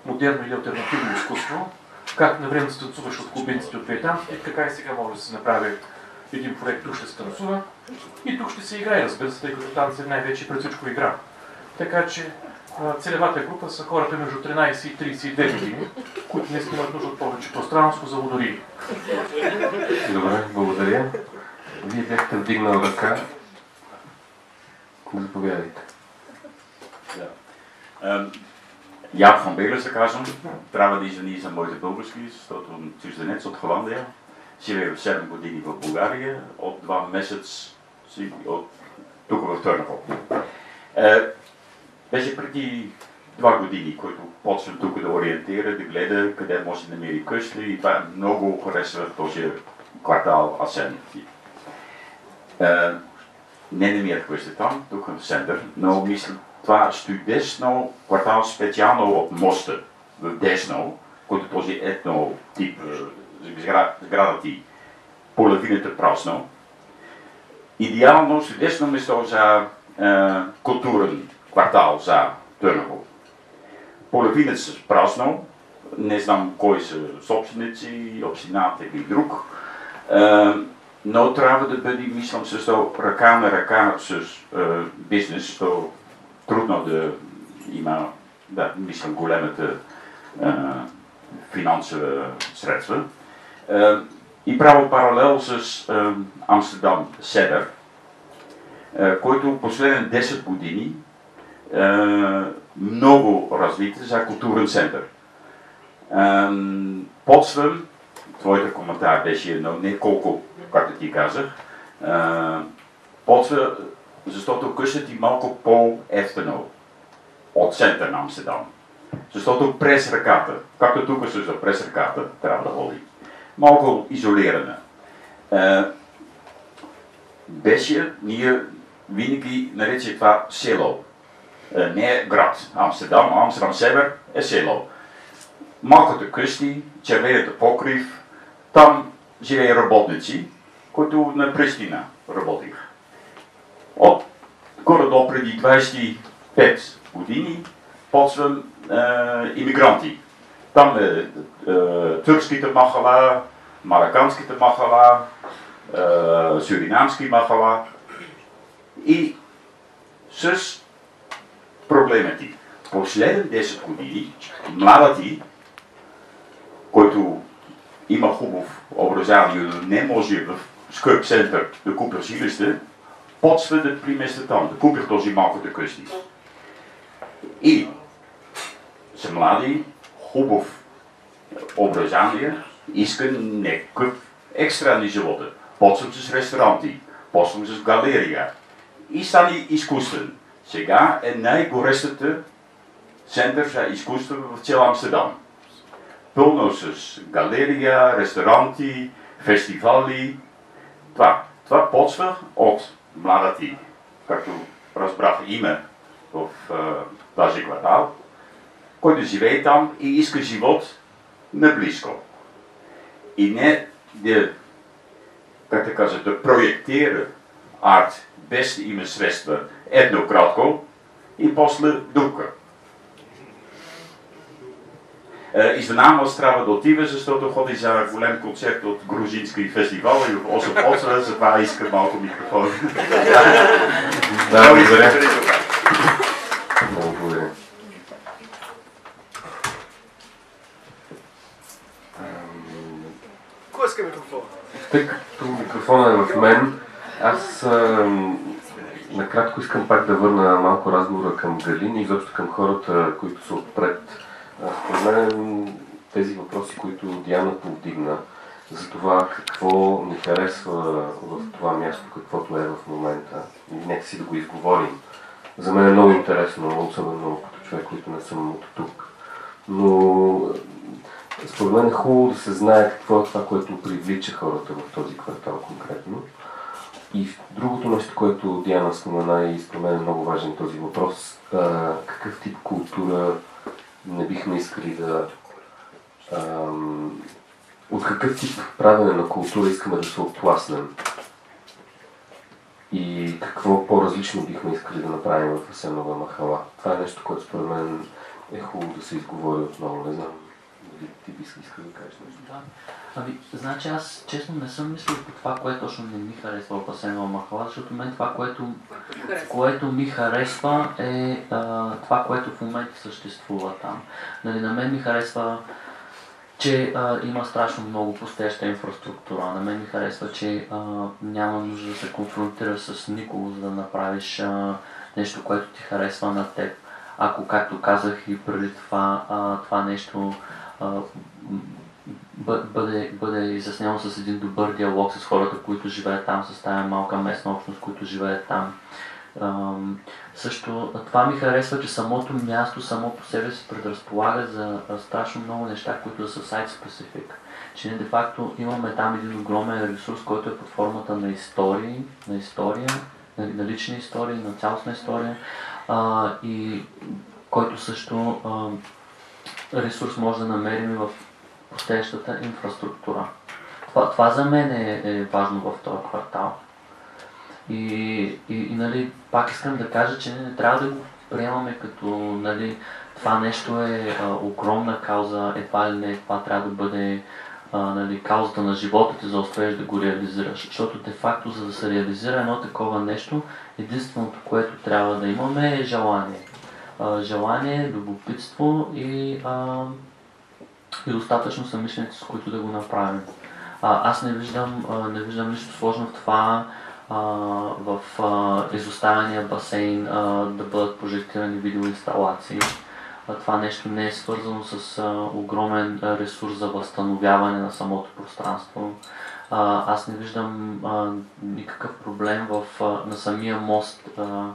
модерно или альтернативно изкуство, как на време се танцуваш от клубинците от Виетнам, и така и сега може да се направи един проект, тук ще се танцува и тук ще се играе, разбира се, тъй като танц е най-вече пред всичко игра. Така че целевата група са хората между 13 и 32 години, които днес имат нужда от повече пространство за водори. Добре, благодаря. Вие бяхте вдигнал ръка. Заповядайте. Да. Jaap van Belen се казвам. Трябва да извини за моите български, защото чужденец от Холандия. Живея 7 години в България, от 2 месец си от тук в Търново. Е, беше преди два години, който почвам тук да ориентира, да гледа къде може да намери къща и това много харесва този квартал Асен. Е, не намирах къща там, тук в център, но мисля, това студесно квартал специално от моста в Десно, който този етно тип сграда ти половината прасно. Идеално чудесно место за е, културен квартал за Търново. Половината са прасно, не знам кой са собственици, общината или друг, е, но трябва да бъде, мислям, с ръка на ръка с е, бизнес, то трудно да има, да, мислям, големата а, финансова средства. А, и право паралел с а, Амстердам Седър, а, който последен 10 години а, много развити за културен център. А, Подсвън, твоята коментар беше едно, не колко, както ти казах, а, Подсвън защото къщата ти малко по-ефтено от центъра на Амстerdam. Защото през ръката, както тук също през ръката трябва да ходи, малко изолирана. Е, беше, ние винаги нарече това село. Е, не е град. Амстердам, Амстердам Север е село. Малкото къщи, червеният покрив, там живее работници, които на Пристина работиха. От горе-долу преди 25 години почвам е, иммигранти. Там е, е турските махала, марокканските махала, е, суринамски махала и с проблемите. Последен 10 години младати, който има хубав образование, но не може в скъп център да купя жилище, почва да примества там, да купя този малкото къщи. И са млади, хубав образование, иска някакъв екстранни живота. Почвам с ресторанти, почвам с галерия и стане изкуствен. Сега е най-горещата център за изкуство в цял Амстердам. Пълно с галерия, ресторанти, фестивали. Това, това почва от младати, както разбрах име в тази квартал, който живее там и иска живот наблизко. И не да, как да кажа, да проектира арт без да има средства еднократко и после дука. Извинявам, аз трябва да отива, защото ходи за голям концерт от грузински фестивал и в 8 осра, затова искам малко микрофон. Да, благодаря. Благодаря. Кой иска микрофон? Тъй като микрофона е в мен, аз накратко искам пак да върна малко разговора към Галин и изобщо към хората, които са отпред. Според мен тези въпроси, които Диана повдигна, за това какво ни харесва в това място, каквото е в момента, нека си да го изговорим. За мен е много интересно, особено като човек, който не съм от тук. Но според мен е хубаво да се знае какво е това, което привлича хората в този квартал конкретно. И другото нещо, което Диана спомена и според мен е много важен този въпрос, какъв тип култура не бихме искали да... Ам, от какъв тип правене на култура искаме да се отпласнем? И какво по-различно бихме искали да направим в Асенова Махала? Това е нещо, което според мен е хубаво да се изговори отново. Не знам ти би искал да кажеш нещо. Да. Ами, значи аз честно не съм мислил по това, което точно не ми харесва в Асенова Махала, защото мен това, което, което ми харесва е а, това, което в момента съществува там. Нали, на мен ми харесва че а, има страшно много пустеща инфраструктура. На мен ми харесва, че а, няма нужда да се конфронтира с никого, за да направиш а, нещо, което ти харесва на теб. Ако, както казах и преди това, а, това нещо бъде, бъде изяснено с един добър диалог с хората, които живеят там, с тази малка местна общност, които живеят там. Ам, също това ми харесва, че самото място само по себе си предразполага за страшно много неща, които са сайт специфик. Че де факто имаме там един огромен ресурс, който е под формата на истории, на история, на лични истории, на цялостна история а, и който също а, ресурс може да намерим в пустеещата инфраструктура. Това, това за мен е, е важно в този квартал. И, и, и нали, пак искам да кажа, че не трябва да го приемаме като нали, това нещо е а, огромна кауза, едва ли не това трябва да бъде а, нали, каузата на живота ти, за да успееш да го реализираш. Защото де-факто, за да се реализира едно такова нещо, единственото, което трябва да имаме е желание. Желание, любопитство и, а, и достатъчно съмишленици, с които да го направим. А, аз не виждам, а, не виждам нищо сложно в това а, в а, изоставения басейн а, да бъдат прожектирани видеоинсталации. А, това нещо не е свързано с а, огромен ресурс за възстановяване на самото пространство. А, аз не виждам а, никакъв проблем в, а, на самия мост а,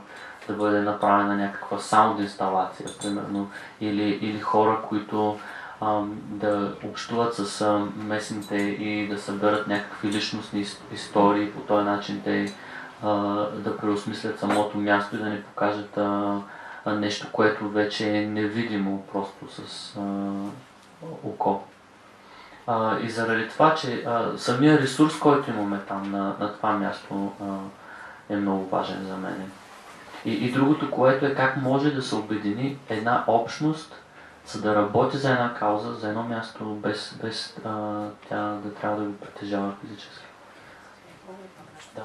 да бъде направена някаква саунд инсталация, примерно, или, или хора, които а, да общуват с а, местните и да съберат някакви личностни ис- истории, по този начин те а, да преосмислят самото място и да ни покажат а, а, нещо, което вече е невидимо просто с а, око. А, и заради това, че а, самия ресурс, който имаме там на, на това място а, е много важен за мен. И, и другото, което е как може да се обедини една общност, за да работи за една кауза, за едно място, без, без а, тя да трябва да го притежава физически. Да.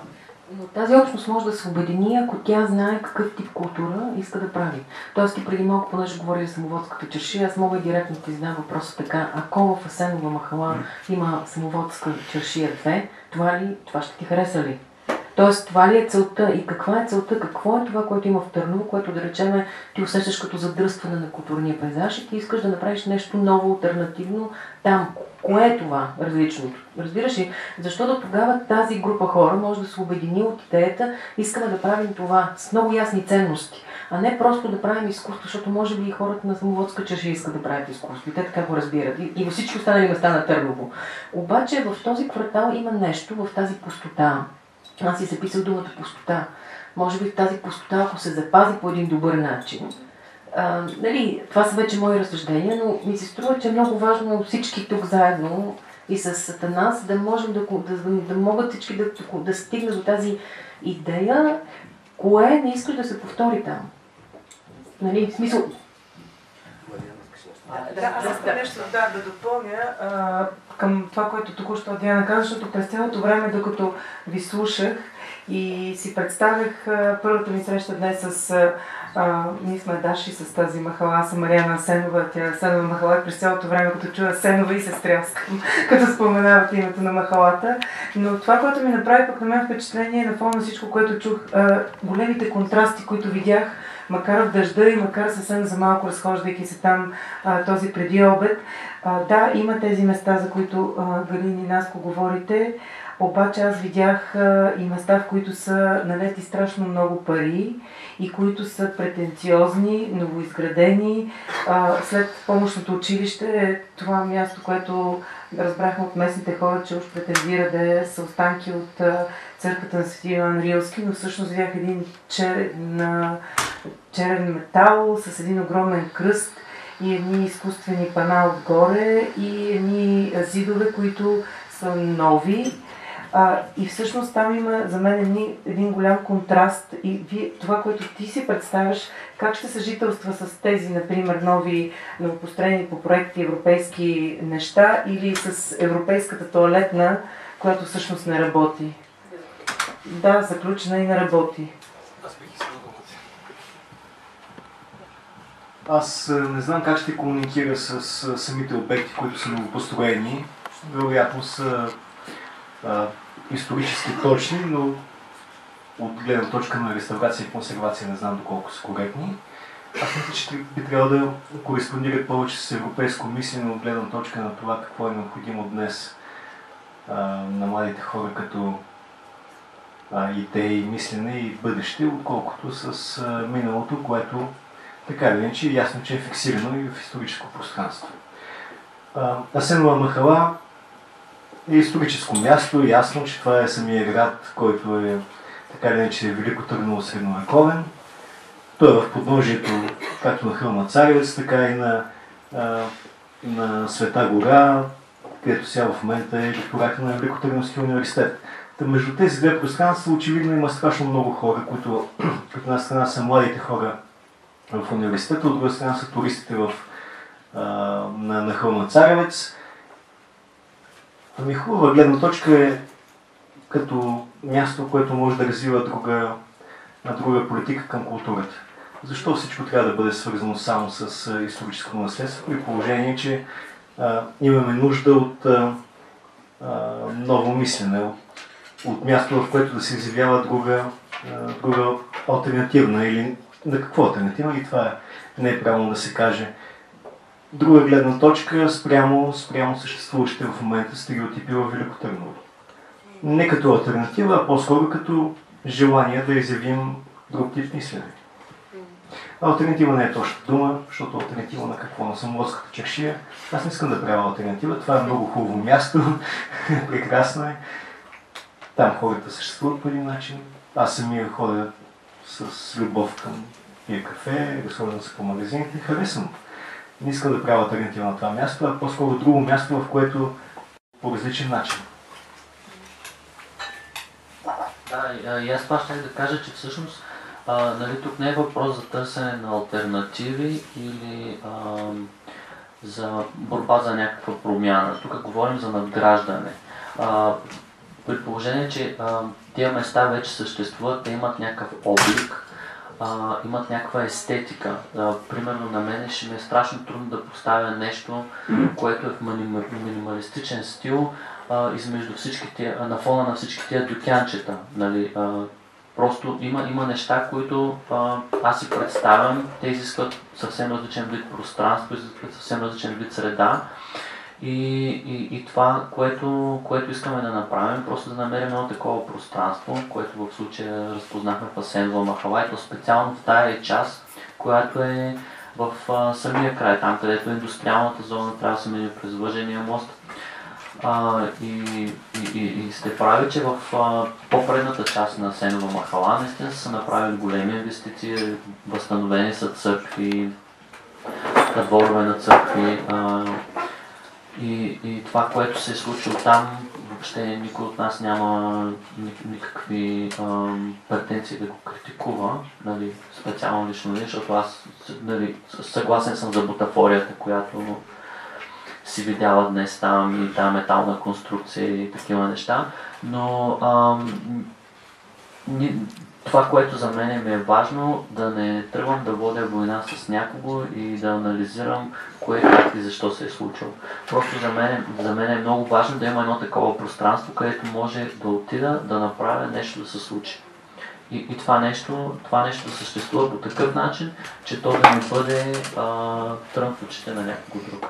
Но тази общност може да се обедини, ако тя знае какъв тип култура иска да прави. Тоест ти преди малко, понеже говори за самоводската чершия, аз мога директно да ти задам въпроса така. Ако в Асенова махала има самоводска чершия 2, това ли, това ще ти хареса ли? Тоест, това ли е целта и каква е целта, какво е това, което има в Търново, което да речем ти усещаш като задръстване на културния пейзаж и ти искаш да направиш нещо ново, альтернативно там. Кое е това различното? Разбираш ли? Защото тогава тази група хора може да се обедини от идеята, искаме да правим това с много ясни ценности, а не просто да правим изкуство, защото може би и хората на самоводска чаша искат да правят изкуство и те така го разбират. И, и във всички останали места на Търново. Обаче в този квартал има нещо, в тази пустота, аз си записах думата пустота. Може би тази пустота, ако се запази по един добър начин, а, нали, това са вече мои разсъждения, но ми се струва, че е много важно всички тук заедно и с Сатанас да можем да, да, да могат всички да, да стигнат до тази идея, кое не искаш да се повтори там. Нали, в смисъл, да, аз искам нещо да, да допълня а, към това, което току-що Диана каза, защото през цялото време, докато ви слушах и си представях а, първата ми среща днес с... А, ние сме Даши с тази махала, аз съм Мариана Асенова, тя е Асенова махала и през цялото време, като чуя Асенова и се стряскам, като споменават името на махалата. Но това, което ми направи пък на мен впечатление, на фона на всичко, което чух, а, големите контрасти, които видях, макар в дъжда и макар съвсем за малко разхождайки се там а, този преди обед. А, да, има тези места, за които а, Галин Наско говорите, обаче аз видях а, и места, в които са налети страшно много пари и които са претенциозни, новоизградени. А, след помощното училище е това място, което разбрахме от местните хора, че уж претендира да е са останки от а, църквата на Свети Иван Рилски, но всъщност видях един черен, черен метал с един огромен кръст и едни изкуствени пана отгоре и едни зидове, които са нови. А, и всъщност там има за мен един, един голям контраст и вие, това, което ти си представяш, как ще съжителства с тези, например, нови новопостроени по проекти европейски неща или с европейската туалетна, която всъщност не работи. Да, заключена и не работи. Аз не знам как ще комуникира с, с самите обекти, които са новопостроени. Вероятно са а, исторически точни, но от гледна точка на реставрация и консервация не знам доколко са коректни. Аз мисля, че би трябвало да кореспондират повече с европейско мислене от гледна точка на това какво е необходимо днес а, на младите хора като а, идеи, мислене и бъдеще, отколкото с а, миналото, което така или иначе е ясно, че е фиксирано и в историческо пространство. Асенова Махала е историческо място, ясно, че това е самия град, който е така или иначе е Велико Търново средновековен. Той е в подножието както на хълма Царевец, така и на, а, на Света гора, където сега в момента е доктората на Велико Търновския университет. Между тези две пространства очевидно има страшно много хора, които от една страна са младите хора в университета, от друга страна са туристите в, а, на, на Хълна Царевец. Ами хубава гледна точка е като място, което може да развива друга, друга политика към културата. Защо всичко трябва да бъде свързано само с историческо наследство, при положение, че а, имаме нужда от а, ново мислене, от, от място, в което да се изявява друга, друга альтернативна или на какво альтернатива и това не е правилно да се каже. Друга гледна точка спрямо, спрямо съществуващите в момента стереотипи в Велико Търново. Не като альтернатива, а по-скоро като желание да изявим друг тип мислене. Альтернатива не е точно дума, защото альтернатива на какво? На самолодската чершия. Аз не искам да правя альтернатива. Това е много хубаво място. Прекрасно е. Там хората съществуват по един начин. аз самия ходя с любов към пия кафе, разходвам се по магазините, харесвам. Не искам да правя альтернатива на това място, а по-скоро друго място, в което по различен начин. Да, и аз това ще да кажа, че всъщност а, нали, тук не е въпрос за търсене на альтернативи или а, за борба за някаква промяна. Тук говорим за надграждане. А, при положение, че а, тия места вече съществуват, те имат някакъв облик, а, имат някаква естетика. А, примерно на мен ще ми е страшно трудно да поставя нещо, което е в минималистичен стил, а, измежду всички тия, на фона на всички тия дюкянчета. Нали? А, просто има, има неща, които а, аз си представям, те изискват съвсем различен вид пространство, изискват съвсем различен вид среда. И, и, и това, което, което искаме да направим, просто да намерим едно такова пространство, което в случая разпознахме в Асенва Махала, и то специално в тая част, която е в а, самия край, там където е индустриалната зона, трябва да се мине през въжения мост. А, и, и, и, сте прави, че в по-предната част на Сенова Махала наистина са направили големи инвестиции, възстановени са църкви, дворове на църкви. А, и, и това, което се е случило там, въобще никой от нас няма никакви а, претенции да го критикува, нали, специално лично, защото аз нали, съгласен съм за бутафорията, която си видяла днес там и тази метална конструкция и такива неща. Но ам, ни, това, което за мен ми е важно, да не тръгвам да водя война с някого и да анализирам кое, как и защо се е случило. Просто за мен, за мен е много важно да има едно такова пространство, където може да отида, да направя нещо да се случи. И, и това, нещо, това нещо да съществува по такъв начин, че то да не бъде трън в очите на някого друг.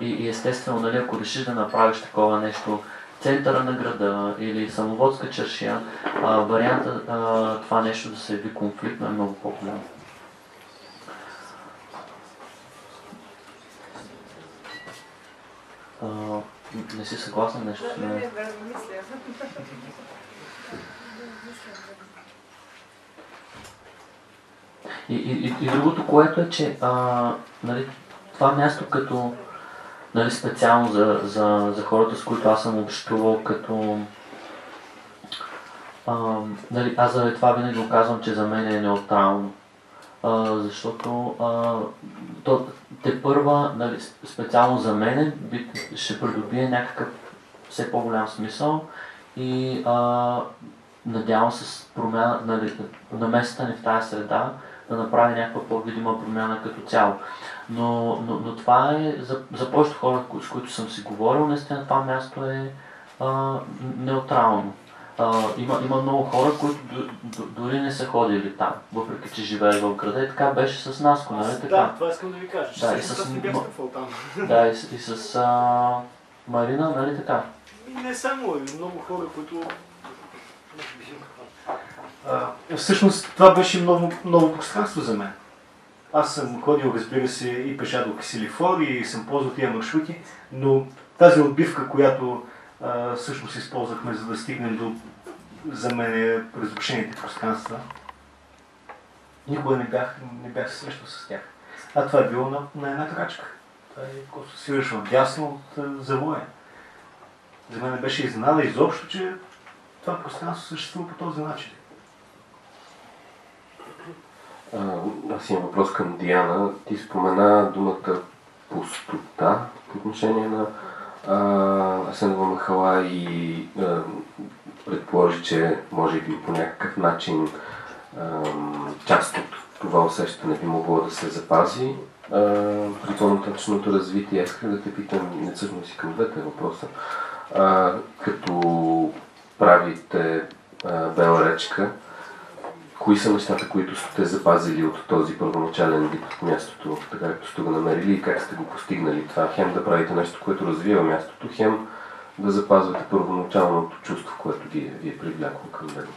И, и естествено, нали, ако решиш да направиш такова нещо центъра на града или самоводска чершия, а, варианта а, това нещо да се яви конфликтно е много по-голям. не си съгласен нещо с мен? И, и, и, и другото, което е, че а, нали, това място като нали, специално за, за, за хората, с които аз съм общувал, като а, нали, аз заради това винаги го казвам, че за мен е неутрално. А, защото а, то, те първа, нали, специално за мен, ще придобие някакъв все по-голям смисъл и а, надявам се с промяна, нали, намесата ни в тази среда да направи някаква по-видима промяна като цяло. Но, но, но това е, за, за повечето хора, с които съм си говорил, наистина това място е а, неутрално. А, има, има много хора, които дори не са ходили там, въпреки че живеят в града и така беше с нас, нали така? Да, това искам да ви кажа, че да, и с, не бях там. Да, и, и с а, Марина, нали така? Не само, много хора, които а, всъщност това беше много ново пространство за мен. Аз съм ходил, разбира се, и пеша до Киселифор и съм ползвал тия маршрути, но тази отбивка, която а, всъщност използвахме, за да стигнем до, за мен, е разрушените пространства, никога не бях, не бях се срещал с тях. А това е било на, на една крачка. Това е, когато свираш в дясно от завоя. За мен беше изненада изобщо, че това пространство съществува по този начин. Аз имам въпрос към Диана. Ти спомена думата пустота по отношение на Асенова Махала и а, предположи, че може би по някакъв начин а, част от това усещане би могло да се запази а, при по-нататъчното развитие. Аз да те питам, не всъщност си към двете въпроса, а, като правите а, Бела речка, кои са нещата, които сте запазили от този първоначален вид от мястото, така както сте го намерили и как сте го постигнали това? Хем да правите нещо, което развива мястото, хем да запазвате първоначалното чувство, което ви, ви е привлякло към него.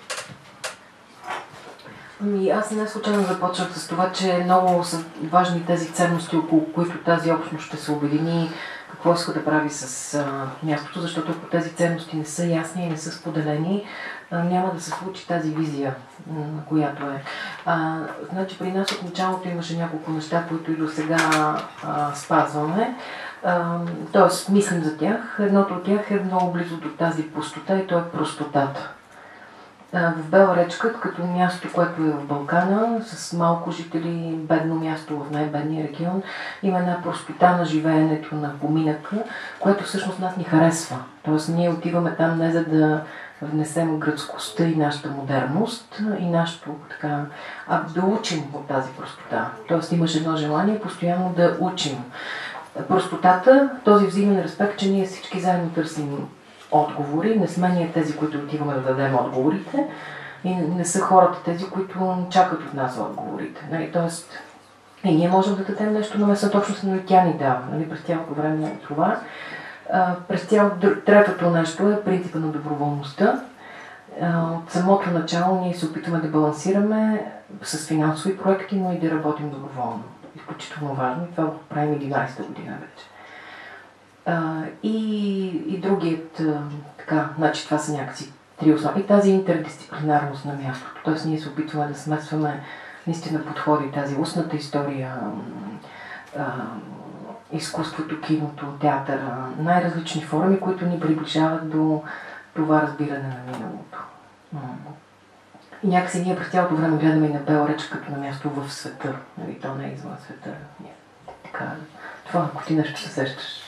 Ами аз не случайно започнах с това, че много са важни тези ценности, около които тази общност ще се обедини, какво иска да прави с а, мястото, защото ако тези ценности не са ясни и не са споделени, няма да се случи тази визия, м, която е. А, значи при нас от началото имаше няколко неща, които и до сега спазваме. Тоест, мислим за тях. Едното от тях е много близо до тази пустота и то е простотата. В Бела речка, като място, което е в Балкана, с малко жители, бедно място в най-бедния регион, има една простота на живеенето, на поминъка, което всъщност нас ни харесва. Тоест ние отиваме там не за да внесем гръцкостта и нашата модерност и нашето така, а да учим от тази простота. Тоест имаш едно желание постоянно да учим. Простотата, този взаимен респект, че ние всички заедно търсим отговори, не сме ние тези, които отиваме да дадем отговорите и не са хората тези, които чакат от нас отговорите. Нали? Тоест, и ние можем да дадем нещо на местната общност, но и тя ни дава. Нали? През цялото време на това. През цялото третото нещо е принципа на доброволността. От самото начало ние се опитваме да балансираме с финансови проекти, но и да работим доброволно. Изключително важно. Това го правим 11-та година вече. И, и другият, така, значи това са някакси три основни. И тази интердисциплинарност на мястото. Тоест ние се опитваме да смесваме наистина подходи, тази устната история, изкуството, киното, театъра, най-различни форми, които ни приближават до това разбиране на миналото. И някакси ние през цялото време гледаме и на Бела реч като на място в света. Нали, то не е извън света. Така, това, ако ти нещо се сещаш.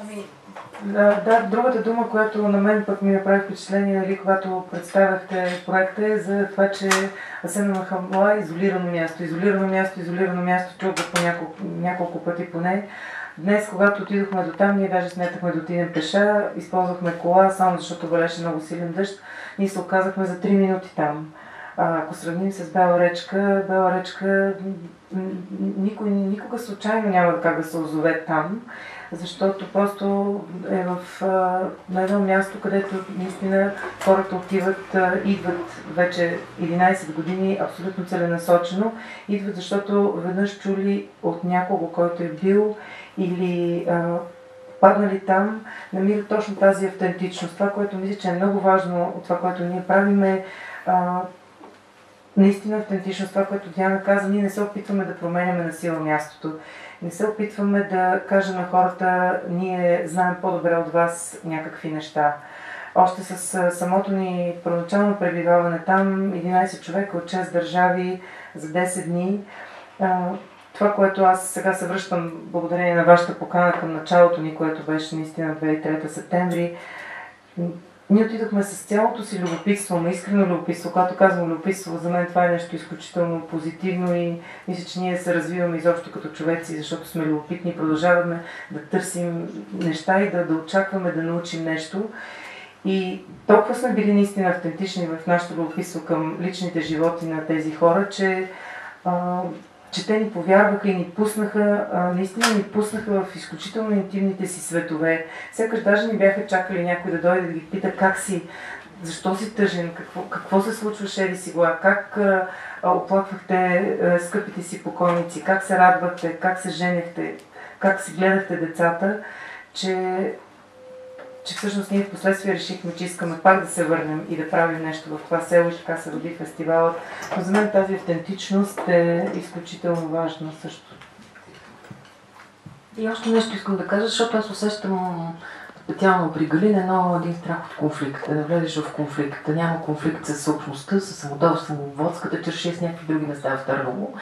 Ами, да, другата дума, която на мен пък ми направи впечатление, нали, когато представяхте проекта е за това, че Асена Махамла е изолирано място. Изолирано място, изолирано място, чух по няколко, няколко пъти поне. Днес, когато отидохме до там, ние даже сметахме да отидем пеша, използвахме кола, само защото валеше много силен дъжд. Ние се оказахме за 3 минути там. А, ако сравним с Бела речка, Бела речка никой никога случайно няма как да се озове там, защото просто е в, на едно място, където наистина хората отиват, идват вече 11 години абсолютно целенасочено, идват защото веднъж чули от някого, който е бил или паднали там, намират точно тази автентичност. Това, което мисля, че е много важно от това, което ние правим е наистина автентичност. Това, което Диана каза, ние не се опитваме да променяме на сила мястото. Не се опитваме да кажем на хората, ние знаем по-добре от вас някакви неща. Още с самото ни първоначално пребиваване там, 11 човека от 6 държави за 10 дни, това, което аз сега се връщам благодарение на вашата покана към началото ни, което беше наистина 2003 септември, ние отидохме с цялото си любопитство, но искрено любопитство. Когато казвам любопитство, за мен това е нещо изключително позитивно и мисля, че ние се развиваме изобщо като човеци, защото сме любопитни продължаваме да търсим неща и да, да очакваме да научим нещо. И толкова сме били наистина автентични в нашето любопитство към личните животи на тези хора, че а, че те ни повярваха и ни пуснаха, наистина ни пуснаха в изключително интимните си светове. Сякаш даже ни бяха чакали някой да дойде да ги пита как си, защо си тъжен, какво, какво се случваше ли си гла, как оплаквахте скъпите си покойници, как се радвахте, как се женехте, как си гледахте децата, че че всъщност ние в последствие решихме, че искаме пак да се върнем и да правим нещо в това село и така се роди фестивалът. Но за мен тази автентичност е изключително важна също. И още нещо искам да кажа, защото аз усещам специално при Галин едно един страх от конфликт. Да влезеш в конфликт. Да няма конфликт с общността, с самодовството, черши с някакви други места в Търново.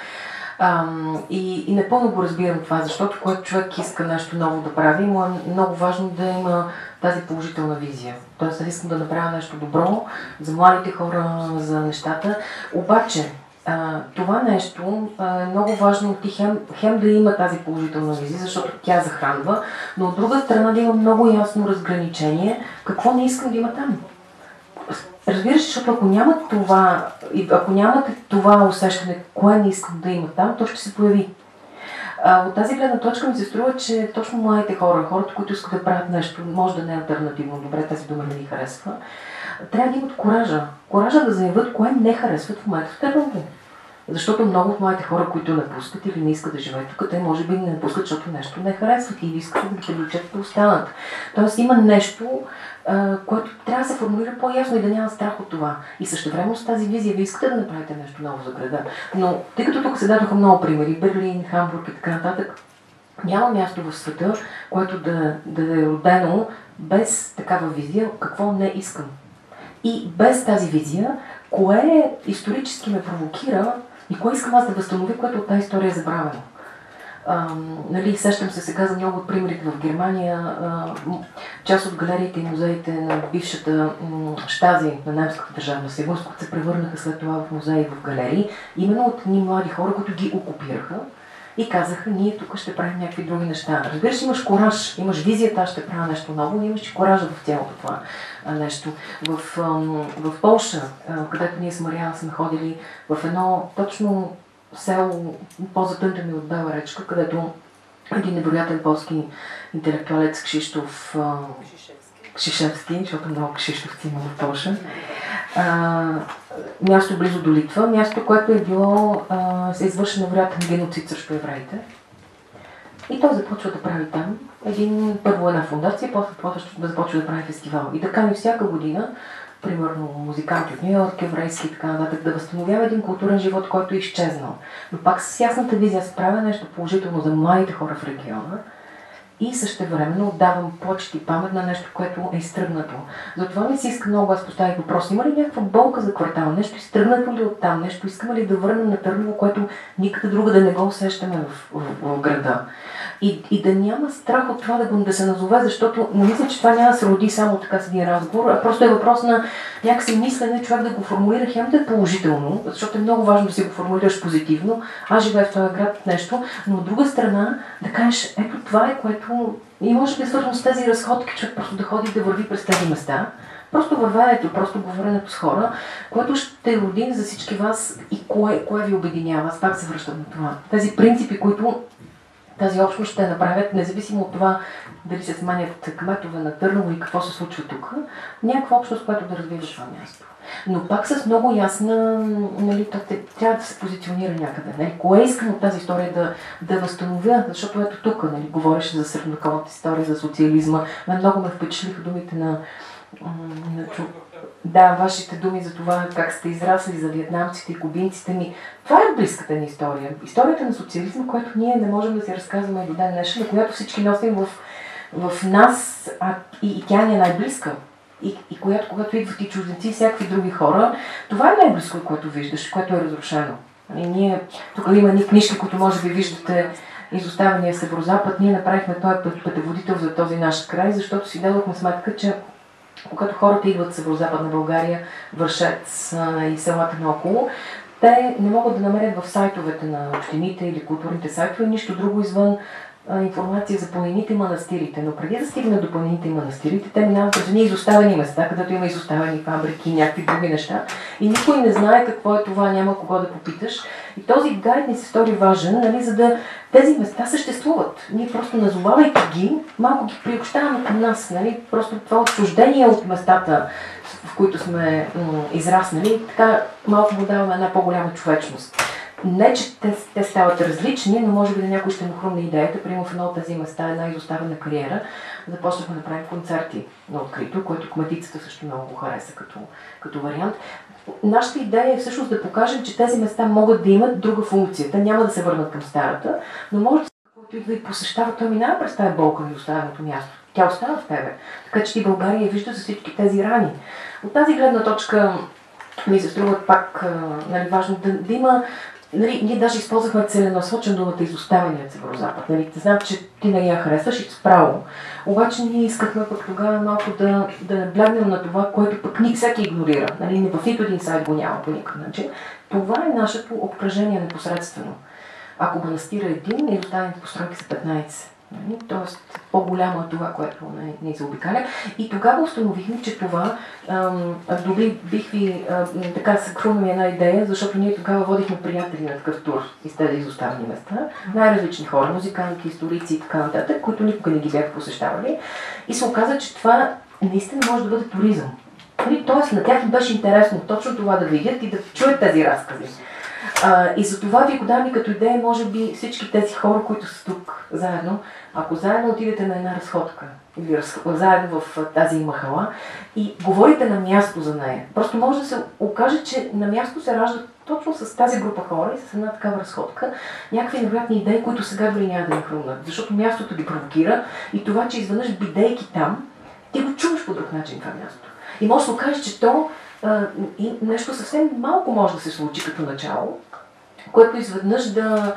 Ам, и, и напълно го разбирам това, защото когато човек иска нещо ново да прави, му е много важно да има тази положителна визия. Тоест, аз искам да направя нещо добро за младите хора, за нещата. Обаче, а, това нещо а, е много важно ти хем, хем да има тази положителна визия, защото тя захранва, но от друга страна да има много ясно разграничение какво не искам да има там. Разбираш, защото ако нямат това, ако нямате това усещане, кое не искам да има там, то ще се появи. А, от тази гледна точка ми се струва, че точно младите хора, хората, които искат да правят нещо, може да не е альтернативно, добре, тази дума не ми харесва, трябва да имат коража. Коража да заявят кое не харесват в момента в Търново. Защото много от моите хора, които напускат или не искат да живеят тук, те може би не напускат, защото нещо не харесват или искат да ги привлечат да останат. Тоест има нещо, което трябва да се формулира по-ясно и да няма страх от това. И също време с тази визия, вие искате да направите нещо ново за града. Но тъй като тук се дадоха много примери, Берлин, Хамбург и така нататък, няма място в света, което да, да е родено без такава визия, какво не искам. И без тази визия, кое исторически ме провокира и кое искам аз да възстановя, което от тази история е забравено. Нали, сещам се сега за много от примерите в Германия. Част от галериите и музеите на бившата щази на немската държавна сигурност, които се превърнаха след това в музеи в галерии, именно от ни млади хора, които ги окупираха и казаха, ние тук ще правим някакви други неща. Разбира се, имаш кораж, имаш визията, аз ще правя нещо ново, но имаш и коража в цялото това нещо. В, в Полша, където ние с Мариана сме ходили, в едно точно село, по-затънтено от Бела речка, където един невероятен полски интелектуалец Кшиштов Кшишевски, защото много Кшиштовци има в Польша. място близо до Литва, място, което е било, а, се извършен невероятен геноцид срещу евреите. И той започва да прави там един, първо една фундация, после да започва да прави фестивал. И така ни всяка година, примерно музиканти от Нью Йорк, еврейски и така нататък, да възстановява един културен живот, който е изчезнал. Но пак с ясната визия аз правя нещо положително за младите хора в региона, и също времено отдавам почти памет на нещо, което е изтръгнато. Затова ми се иска много, аз поставих въпрос, има ли някаква болка за квартала, нещо изтръгнато ли от там, нещо искаме ли да върнем на Търново, което никъде друга да не го усещаме в, в, в града. И, и да няма страх от това да, да се назове, защото не мисля, че това няма да се роди само така с един разговор, а просто е въпрос на някакси мислене, човек да го формулира хем да е положително, защото е много важно да си го формулираш позитивно. Аз живея в този град нещо, но от друга страна да кажеш, ето това е което и може би е свързано с тези разходки, човек просто да ходи да върви през тези места. Просто върването, просто говоренето с хора, което ще роди за всички вас и кое, кое ви обединява. Аз пак се връщам на това. Тези принципи, които тази общност ще направят, независимо от това дали се сменят кметове на Търново и какво се случва тук, някаква общност, която да развива това място. Но пак с много ясна, нали, трябва да се позиционира някъде. Нали. Кое искам от тази история да, да възстановя, защото ето тук нали, говореше за средновековната история, за социализма. Мен много ме впечатлиха думите на, на да, вашите думи за това как сте израсли за вьетнамците и кубинците ми. Това е близката ни история. Историята на социализма, която ние не можем да си разказваме до ден днешен, на която всички носим в, в нас, а и, и тя ни е най-близка. И, и която, когато идват и чужденци и всякакви други хора, това е най-близко, което виждаш, което е разрушено. И нали, ние, тук има ни книжки, които може би виждате, изоставения Северозапад, ние направихме този пътеводител за този наш край, защото си дадохме сметка, че когато хората идват в Северо-Западна България, вършат и селата наоколо, те не могат да намерят в сайтовете на общините или културните сайтове нищо друго извън информация за планините и манастирите, но преди да стигнат до планините и манастирите, те минават през едни изоставени места, където има изоставени фабрики и някакви други неща. И никой не знае какво е това, няма кого да попиташ. И този гайд ни се стори важен, нали, за да тези места съществуват. Ние просто назовавайки ги, малко ги приобщаваме към нас. Нали? Просто това отчуждение от местата, в които сме м- израснали, така малко му даваме една по-голяма човечност. Не, че те, те стават различни, но може би на някой ще му хрумне идеята. Примерно в едно от тези места, една изоставена кариера, започнахме да правим концерти на открито, което кметицата също много го хареса като, като вариант. Нашата идея е всъщност да покажем, че тези места могат да имат друга функция. Те няма да се върнат към старата, но може да който идва и посещава, той минава през тази болка на изоставеното място. Тя остава в тебе. Така че ти България вижда за всички тези рани. От тази гледна точка ми се струва пак нали, важно да, да има Нали, ние даже използвахме целенасочен думата изоставения Северо-Запад. Нали, знам, че ти не я харесваш и справо. Обаче ние искахме пък тогава малко да, да наблягнем на това, което пък ник всеки игнорира. Нали, в нито един сайт го няма по никакъв начин. Това е нашето обкръжение непосредствено. Ако манастира един, изоставените постройки са 15. Нали? Тоест, по-голямо е това, което не, не заобикаля. И тогава установихме, че това, дори бих ви така съкруна ми една идея, защото ние тогава водихме приятели на такъв тур из тези изоставени места, най-различни хора, музиканти, историци и така нататък, които никога не ги бяха посещавали. И се оказа, че това наистина може да бъде туризъм. Нали, Тоест на тях беше интересно точно това да видят и да чуят тези разкази. А, и за това ви го дам и като идея, може би всички тези хора, които са тук заедно, ако заедно отидете на една разходка или заедно в тази махала и говорите на място за нея, просто може да се окаже, че на място се раждат точно с тази група хора и с една такава разходка някакви невероятни идеи, които сега дори няма да ни хрумнат, защото мястото ги провокира и това, че изведнъж бидейки там, ти го чуваш по друг начин това място. И може да се окаже, че то а, и нещо съвсем малко може да се случи като начало, което изведнъж да...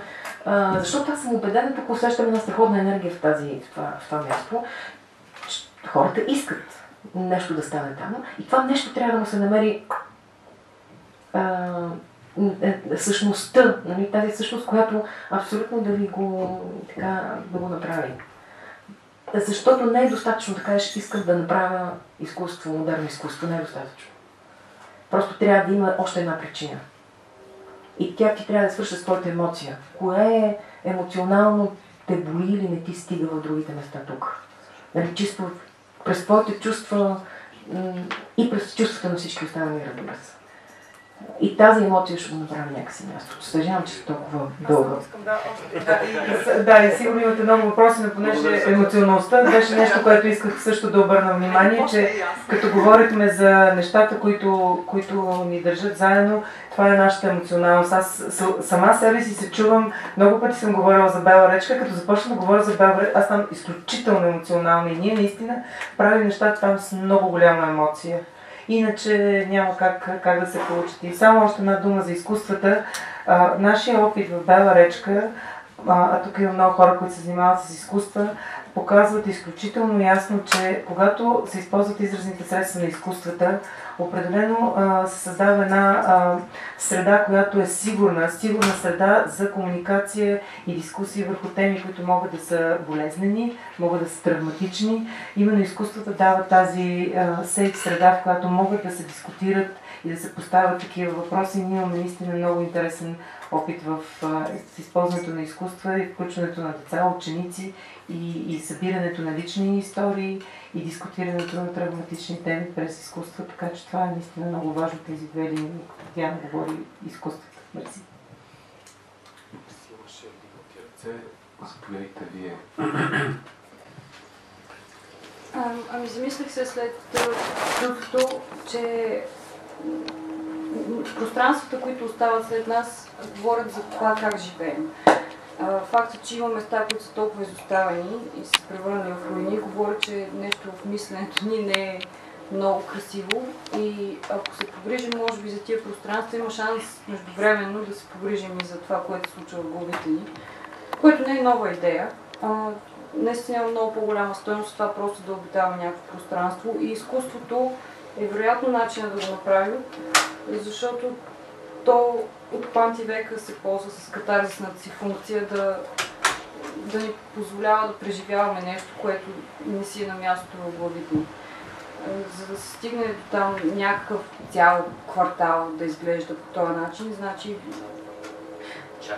Защото аз съм убедена, тук усещам една страхотна енергия в, тази, в, това, в това място. Хората искат нещо да стане там и това нещо трябва да му се намери а, е, е, същността, нали, тази същност, която абсолютно да ви го, така, да го направи. Защото не е достатъчно да кажеш, искам да направя изкуство, модерно изкуство. Не е достатъчно. Просто трябва да има още една причина. И тя ти трябва да свърша с твоята емоция. Кое е емоционално те боли или не ти стига в другите места тук? Нали, чисто през твоите чувства и през чувствата на всички останали, разбира се. И тази емоция ще го направи някакси място. Съжалявам, че е толкова дълго. Да, и, да, и сигурно имате много въпроси, но понеже емоционалността беше нещо, което исках също да обърна внимание, че като говорихме за нещата, които, които ни държат заедно, това е нашата емоционалност. Аз сама себе си се чувам, много пъти съм говорила за Бела речка, като започна да говоря за Бела речка, аз ставам изключително емоционална и ние наистина правим нещата там с много голяма емоция. Иначе няма как, как да се получат. И само още една дума за изкуствата. А, нашия опит в Бела речка, а, а тук има много хора, които се занимават с изкуства, показват изключително ясно, че когато се използват изразните средства на изкуствата, определено се създава една среда, която е сигурна, сигурна среда за комуникация и дискусии върху теми, които могат да са болезнени, могат да са травматични. Именно изкуствата дават тази сейф среда, в която могат да се дискутират и да се поставят такива въпроси. Ние имаме наистина много интересен опит в с използването на изкуства и включването на деца, ученици и, и събирането на лични истории и дискутирането на травматични теми през изкуство, така че това е наистина много важно тези две линии. Тя говори изкуството. Мерси. Заповядайте вие. А, ами замислих се след чувството, че пространствата, които остават след нас, говорят за това как живеем. Фактът, че има места, които са толкова изоставени и са превърнали в руини, говори, че нещо в мисленето ни не е много красиво и ако се погрижим, може би, за тия пространства, има шанс междувременно да се погрижим и за това, което се случва в главите ни, което не е нова идея. А, наистина има много по-голяма стоеност това просто да обитаваме някакво пространство и изкуството е вероятно начинът да го направим, защото то от панти века се ползва с катарзисната си функция да, да ни позволява да преживяваме нещо, което не си е на мястото в главите ни. Е, За да се стигне до там някакъв цял квартал да изглежда по този начин, значи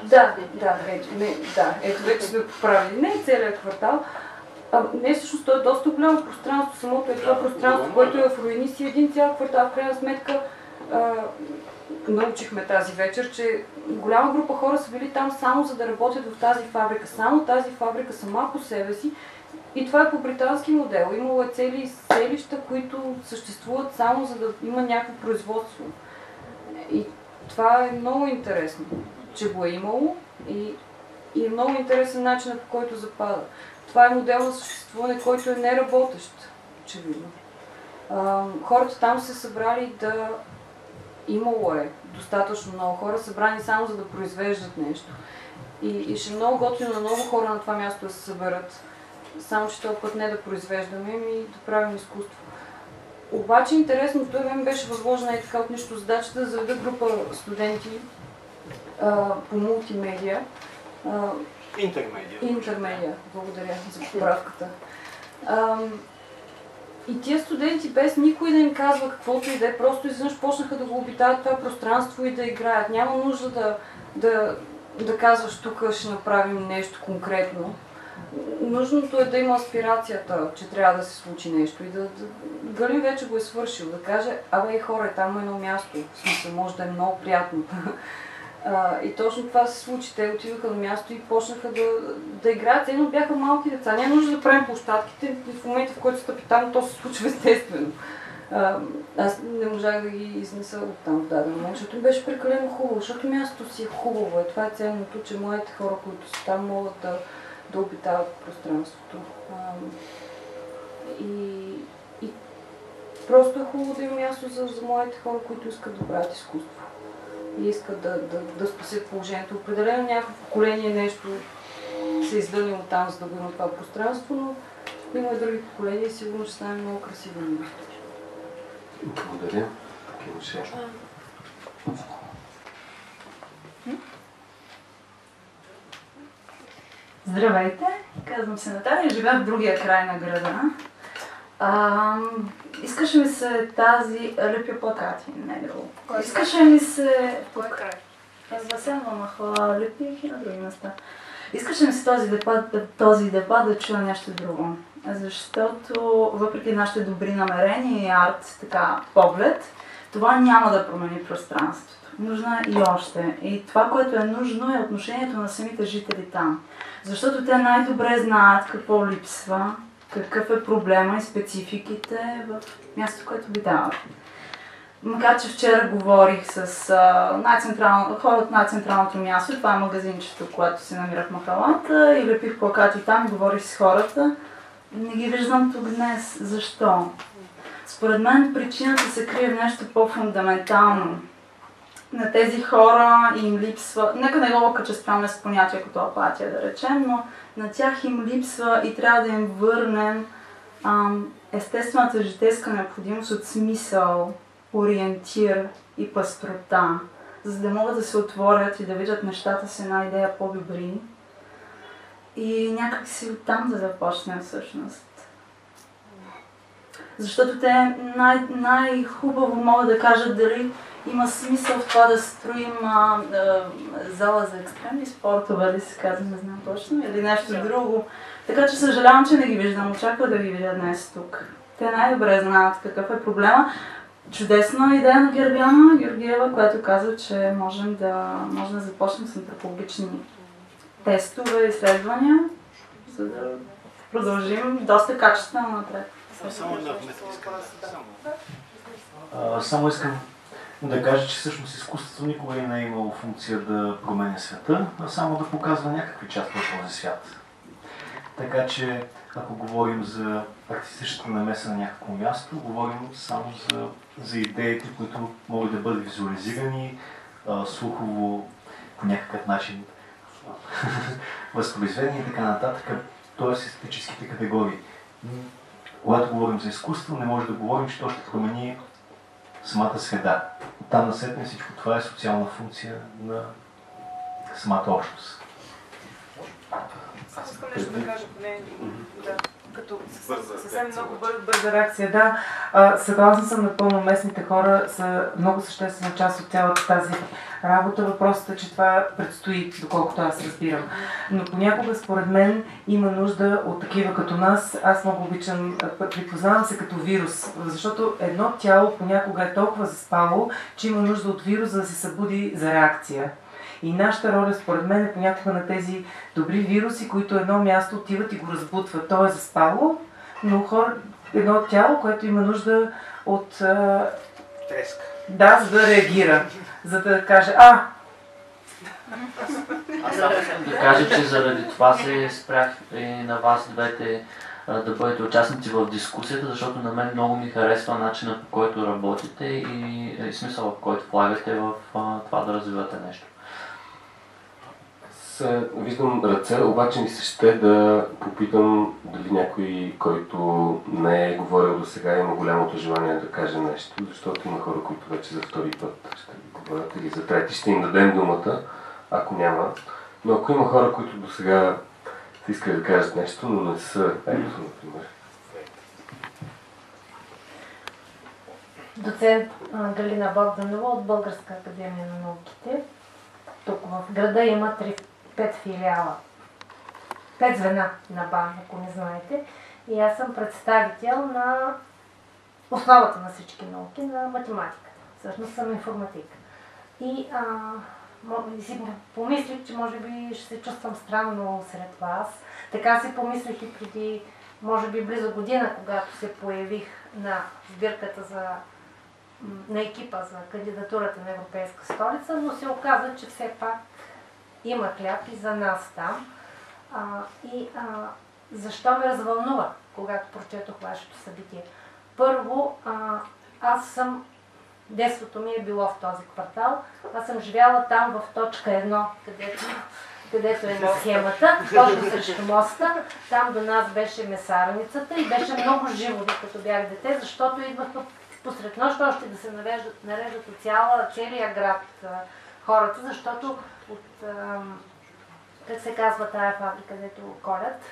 да, да, ето, не, да, ето вече сме поправили. Не е целият квартал, а, не, всъщност то е доста голямо пространство. Самото е това пространство, което е в руини си един цял квартал. В крайна сметка а, научихме тази вечер, че голяма група хора са били там само за да работят в тази фабрика. Само тази фабрика сама по себе си. И това е по британски модел. Имало е цели селища, които съществуват само за да има някакво производство. И това е много интересно, че го е имало и, и е много интересен начинът по който запада. Това е модел на съществуване, който е неработещ, очевидно. А, хората там се събрали да... Имало е достатъчно много хора, събрани само за да произвеждат нещо. И, и ще е много готино на много хора на това място да се съберат. Само, че този път не да произвеждаме, ми да правим изкуство. Обаче интересното е, мен беше възложена и така от нищо задачата да заведа група студенти а, по мултимедия. А, Интермедия. Интермедия. Благодаря за поправката. И тия студенти без никой да им казва каквото и да е, просто изведнъж почнаха да го обитават това пространство и да играят. Няма нужда да, да, да казваш тук ще направим нещо конкретно. нужното е да има аспирацията, че трябва да се случи нещо и да, да Галин вече го е свършил, да каже, абе хора, там е едно място, в смисъл може да е много приятно. А, и точно това се случи. Те отидоха на място и почнаха да, да играят. Едно бяха малки деца. Няма нужда да правим площадките. В момента, в който стъпи там, то се случва естествено. А, аз не можах да ги изнеса от там в даден момент, защото ми беше прекалено хубаво, защото мястото си е хубаво. Е, това е ценното, че моите хора, които са там, могат да, да обитават пространството. А, и, и просто е хубаво да има място за, за моите хора, които искат да правят изкуство и искат да, да, да спасят положението. Определено някакво поколение нещо се е издънило там, за да го има това пространство, но има и други поколения и сигурно ще стане много красиво. Благодаря. Здравейте, казвам се Наталия, живея в другия край на града. А, искаше ми се тази... Лепя плакати, не е друго. Искаше ми се... Кой е край? Васенова махала, лепих и на други места. Искаше ми се този дебат, този дебат да чуя нещо друго. Защото въпреки нашите добри намерения и арт, така, поглед, това няма да промени пространството. Нужно е и още. И това, което е нужно е отношението на самите жители там. Защото те най-добре знаят какво липсва, какъв е проблема и спецификите в мястото, което обитават. Макар, че вчера говорих с а, хора от най-централното място, това е магазинчето, което се намира в Махалата и лепих плакати там говорих с хората. Не ги виждам тук днес. Защо? Според мен причината се крие в нещо по-фундаментално. На тези хора им липсва, нека не го окачестваме с понятие като апатия, да речем, но на тях им липсва и трябва да им върнем ам, естествената житейска необходимост от смисъл, ориентир и пастрота, за да могат да се отворят и да видят нещата с една идея по-добри. И някак си оттам да започнем всъщност. Защото те най- най-хубаво могат да кажат дали има смисъл в това да строим а, а, зала за екстремни спортове, ли се казва, не знам точно, или нещо друго. Така че съжалявам, че не ги виждам. Очаква да ги видя днес тук. Те най-добре знаят какъв е проблема. Чудесна идея на Гергана Георгиева, която казва, че можем да, можем да започнем с антропологични тестове, изследвания, за да продължим доста качествено напред. Само една вметка искам. Само искам да кажа, че всъщност изкуството никога не е имало функция да променя света, а само да показва някакви части от този свят. Така че, ако говорим за артистичната намеса на някакво място, говорим само за, за идеите, които могат да бъдат визуализирани, а, слухово по някакъв начин възпроизведени и така нататък, т.е. естетическите категории. Когато говорим за изкуство, не може да говорим, че то ще промени самата среда. Там насетне всичко това е социална функция на самата общност. Аз искам нещо да кажа по нея. Да. Като съвсем много бърза, бърза реакция. Да, а, съгласна съм напълно. Местните хора са много съществена част от цялата тази работа. Въпросът е, че това предстои, доколкото аз разбирам. Но понякога, според мен, има нужда от такива като нас. Аз много обичам, припознавам се като вирус, защото едно тяло понякога е толкова заспало, че има нужда от вирус, за да се събуди за реакция. И нашата роля, според мен, е понякога на тези добри вируси, които едно място отиват и го разбутват. То е заспало, но хора, едно тяло, което има нужда от... А... Треска. Да, за да реагира. За да каже, а, Аз само искам да кажа, че заради това се спрях и на вас двете да бъдете участници в дискусията, защото на мен много ми харесва начина по който работите и, и смисъл в който влагате в това да развивате нещо. Виждам ръце, обаче ми се ще да попитам дали някой, който не е говорил до сега, има голямото желание да каже нещо, защото има хора, които вече за втори път ще говорят или за трети ще им дадем думата, ако няма. Но ако има хора, които до сега са искали да кажат нещо, но не са, ето, например. Доцент Галина Богданова от Българска академия на науките. Тук в града има три, пет филиала. пет звена на БАН, ако не знаете. И аз съм представител на основата на всички науки, на математиката. Всъщност съм информатик. И а, си помислих, че може би ще се чувствам странно сред вас. Така си помислих и преди, може би близо година, когато се появих на сбирката за, на екипа за кандидатурата на Европейска столица, но се оказа, че все пак има хляб и за нас там. А, и а, защо ме развълнува, когато прочетох вашето събитие? Първо, а, аз съм, детството ми е било в този квартал, аз съм живяла там в точка 1, където, където е на схемата, точно срещу моста. Там до нас беше месарницата и беше много живо, докато бях дете, защото идваха посред нощ още да се нареждат, нареждат от цяла, целия град хората, защото от, а, как се казва тая фабрика, където колят?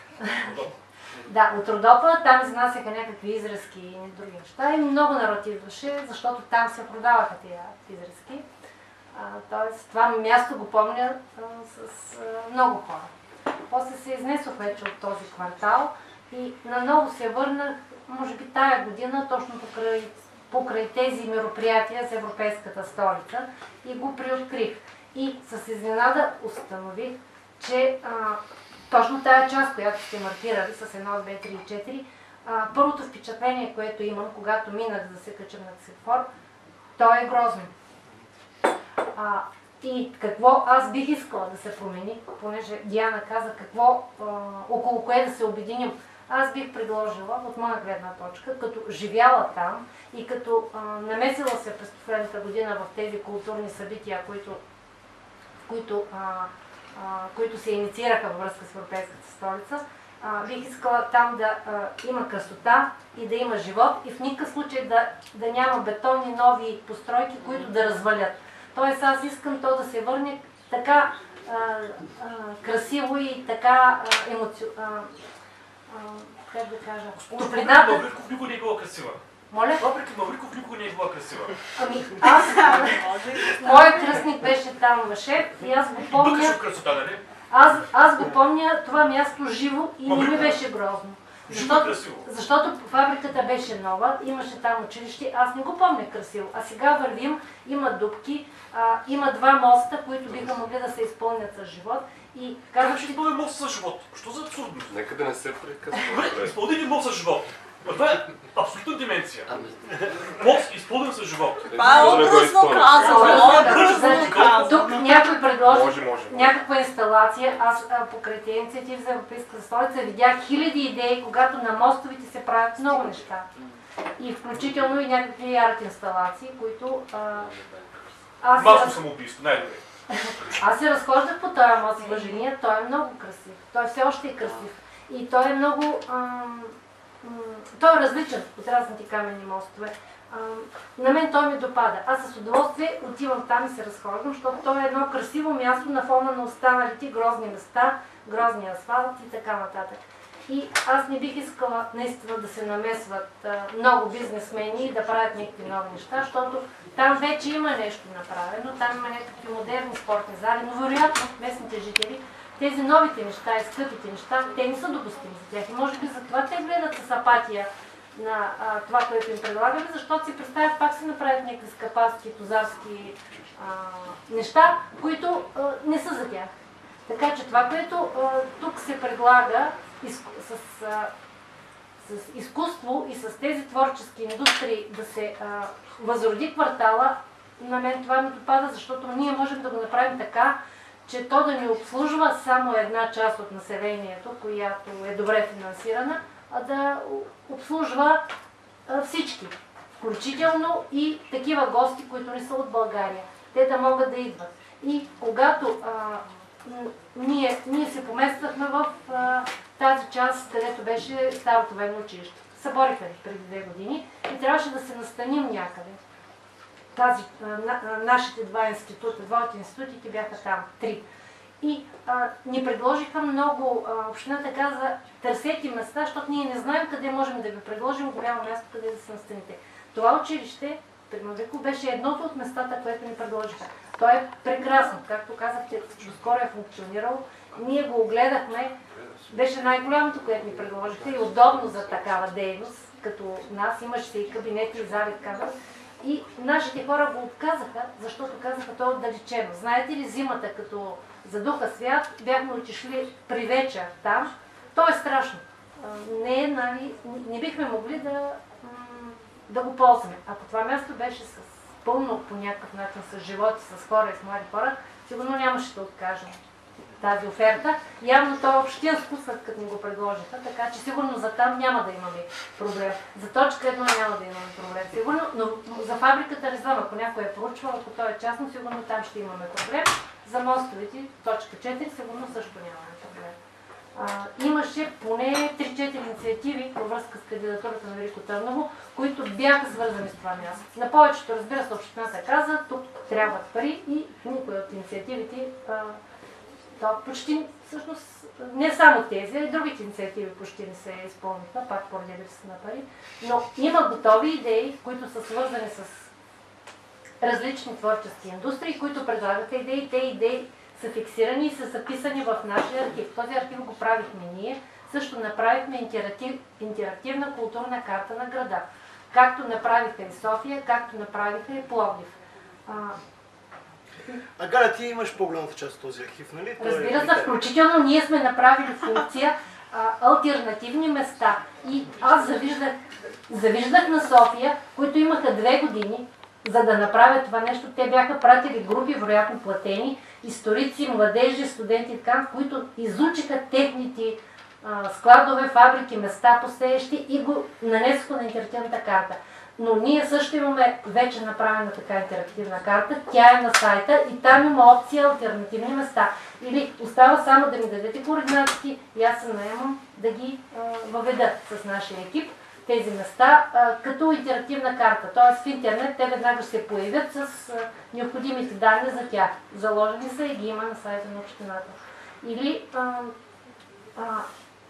Да, от Родопа там изнасяха някакви изразки и други неща и много народ идваше, защото там се продаваха тия изразки. А, тоест, това място го помня а, с а, много хора. После се изнесох вече от този квартал и наново се върнах, може би тая година, точно покрай, покрай тези мероприятия с Европейската столица и го приоткрих. И с изненада установих, че а, точно тая част, която сте маркирали с 1, 2, 3 и 4, а, първото впечатление, което имам, когато минах да се качам на Цифор, то е грозно. А, и какво аз бих искала да се промени, понеже Диана каза какво, а, около кое да се обединим. Аз бих предложила, от моя гледна точка, като живяла там и като а, намесила се през последната година в тези културни събития, които, които а, а, които се инициираха във връзка с Европейската столица, а, бих искала там да а, има красота и да има живот и в никакъв случай да, да няма бетонни нови постройки, които да развалят. Тоест аз искам то да се върне така а, а, красиво и така а, емоци... а, а, как да кажа, топлината. Никога не е била красива. Моля? Въпреки Мавриков никога не е била красива. Ами аз, моят кръстник беше там шеф и аз го помня. Красота, нали? Аз, аз го помня това място живо и не ми беше грозно. Защото, защото фабриката беше нова, имаше там училище, аз не го помня красиво. А сега вървим, има дупки, а, има два моста, които биха могли да се изпълнят с живот. И Как казах, ще изпълни мост с живот? Що за абсурдност? Нека да не се прекъсва. Добре, изпълни ли мост с живот? Ма Това е абсолютна деменция. Мост изпълнен с живот. Това е образно казано. Значи, казано. тук някой предложи някаква инсталация. Аз а, покрай тези инициативи за Европейската столица видях хиляди идеи, когато на мостовите се правят много неща. И включително и някакви арт инсталации, които аз, самоубийство, най-добре. аз се разхождах по този мост в Въжения, той е много красив. Той все още е красив. И той е много... ам, той е различен от разните каменни мостове. На мен той ми допада. Аз с удоволствие отивам там и се разхождам, защото той е едно красиво място на фона на останалите грозни места, грозни асфалт и така нататък. И аз не бих искала наистина да се намесват много бизнесмени и да правят някакви нови неща, защото там вече има нещо направено, там има някакви модерни спортни зали, но вероятно местните жители, тези новите неща и скъпите неща, те не са допустими за тях. И може би затова те гледат с апатия на а, това, което им предлагаме, защото си представят пак си направят някакви скъпарски, тузарски а, неща, които а, не са за тях. Така че това, което а, тук се предлага из, с, а, с изкуство и с тези творчески индустрии да се а, възроди квартала, на мен това ми допада, защото ние можем да го направим така, че то да ни обслужва само една част от населението, която е добре финансирана, а да обслужва всички, включително и такива гости, които не са от България. Те да могат да идват. И когато а, ние, ние се помествахме в а, тази част, където беше Старото военно училище. Съборихме преди две години и трябваше да се настаним някъде. Тази, нашите два института, два от институтите бяха там, три. И а, ни предложиха много, а, общината каза, търсете места, защото ние не знаем къде можем да ви предложим голямо място, къде да се настаните. Това училище, Примавико, беше едното от местата, което ни предложиха. Той е прекрасно. Както казахте, доскоро е функционирал. Ние го огледахме. Беше най-голямото, което ни предложиха и удобно за такава дейност, като нас. Имаше и кабинети и зали, така И нашите хора го отказаха, защото казаха, то е отдалечено. Знаете ли, зимата, като задуха свят, бяхме отишли при вечер там. То е страшно. Не, нали, не бихме могли да, да го ползваме. Ако това място беше с пълно по някакъв начин с животи, с хора и с млади хора, сигурно нямаше да откажем тази оферта. Явно то е общинско, след като ни го предложиха, така че сигурно за там няма да имаме проблем. За точка едно няма да имаме проблем, сигурно, но за фабриката не знам, ако някой е проучвал, ако то е частно, сигурно там ще имаме проблем. За мостовете, точка 4, сигурно също нямаме проблем. А, имаше поне 3-4 инициативи във връзка с кандидатурата на Велико Търново, които бяха свързани с това място. На повечето, разбира се, общината каза, тук трябват пари и никой от инициативите, а, то почти, всъщност, не само тези, а и другите инициативи почти не се изпълниха, пак поради липса на пари, но има готови идеи, които са свързани с различни творчески индустрии, които предлагаха идеи. Те идеи са фиксирани и са записани в нашия архив. Този архив го правихме ние. Също направихме интерактив, интерактивна културна карта на града. Както направиха и София, както направиха и Пловдив. А, Галя, ти имаш по-голямата част от този архив, нали? Е Разбира се, включително ние сме направили функция а, альтернативни места. И аз завиждах, завиждах на София, които имаха две години, за да направят това нещо. Те бяха пратили групи, вероятно платени, историци, младежи, студенти и така, които изучиха техните а, складове, фабрики, места посеещи и го нанесоха на интерактивната карта. Но ние също имаме вече направена така интерактивна карта. Тя е на сайта и там има опция альтернативни места. Или остава само да ми дадете координатите и аз се наемам да ги а, въведа с нашия екип тези места а, като интерактивна карта. Т.е. в интернет те веднага ще се появят с а, необходимите данни за тях. Заложени са и ги има на сайта на общината. Или а,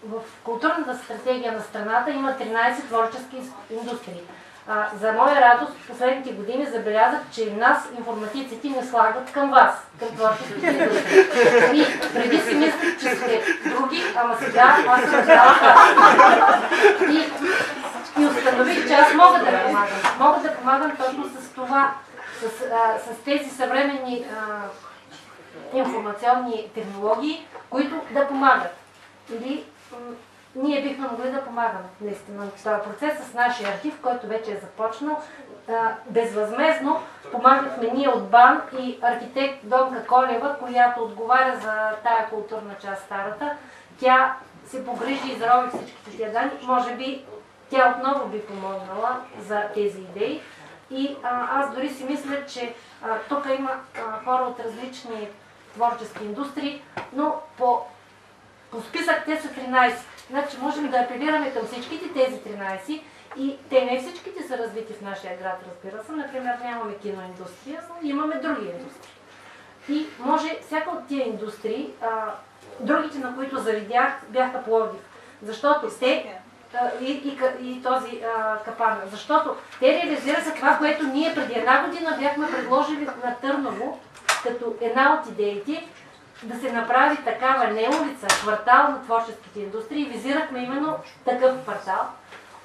в културната стратегия на страната има 13 творчески индустрии. За моя радост, в последните години забелязах, че и нас, информатиците, не слагат към вас, към творческите. И преди си мислех, че сте други, ама сега аз съм И, и установих, че аз мога да помагам. Мога да помагам точно с това, с, а, с тези съвременни а, информационни технологии, които да помагат. Или ние бихме могли да помагаме наистина в този процес с нашия архив, който вече е започнал. Безвъзмезно помагахме ние от БАН и архитект Донка Колева, която отговаря за тая културна част старата. Тя се погрижи и зарови всичките тия данни. Може би тя отново би помогнала за тези идеи. И а, аз дори си мисля, че тук има а, хора от различни творчески индустрии, но по, по списък те са 13. Значи можем да апелираме към всичките тези 13 и те не всичките са развити в нашия град, разбира се. Например, нямаме киноиндустрия, но имаме други индустрии. И може всяка от тия индустрии, а, другите на които завидях, бяха Пловдив. Защото те и, и, и този а, капан. Защото те реализираха това, което ние преди една година бяхме предложили на Търново, като една от идеите, да се направи такава не улица, квартал на творческите индустрии. Визирахме именно такъв квартал.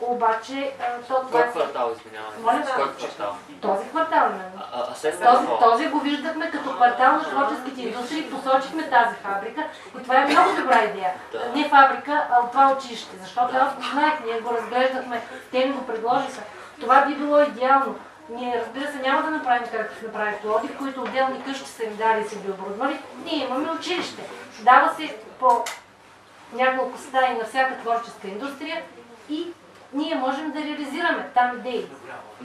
Обаче, то това... Кой квартал, извинявай? Моля, Кой квартал? Този квартал именно. А, а след този, този го виждахме като квартал на творческите индустрии, посочихме тази фабрика и това е много добра идея. Да. Не фабрика, а това училище, защото аз го знаех, ние го разглеждахме, те ни го предложиха. Това би било идеално. Ние, разбира се, няма да направим както се направи в които отделни къщи са им дали и са ги оборудвали. Ние имаме училище. Дава се по няколко стаи на всяка творческа индустрия и ние можем да реализираме там идеи.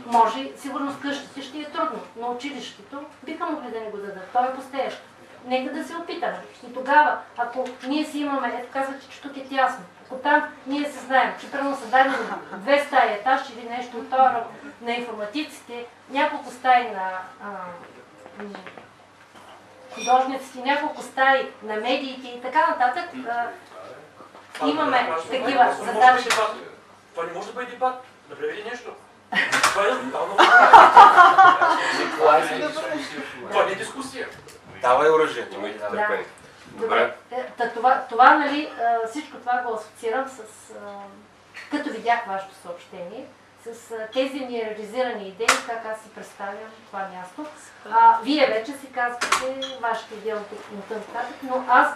Може, сигурно с къщите ще е трудно, но училището биха могли да ни го дадат. Той е пустеещ. Нека да се опитаме. И тогава, ако ние си имаме, ето казвате, че тук е тясно, ако там ние се знаем, че първо са дадени две стаи етаж или нещо второ на информатиците, няколко стаи на а, художниците, няколко стаи на медиите и така нататък, а, имаме такива задачи. Това не може да бъде дебат. Направи нещо. Това е тотално Това не е дискусия. Давай оръжие, имайте Да. търпение. Добре. Е, Та, това, това, нали, всичко това го асоциирам с, като видях вашето съобщение, с тези ни реализирани идеи, как аз си представям това място. А, вие вече си казвате вашите идеи от нататък, но аз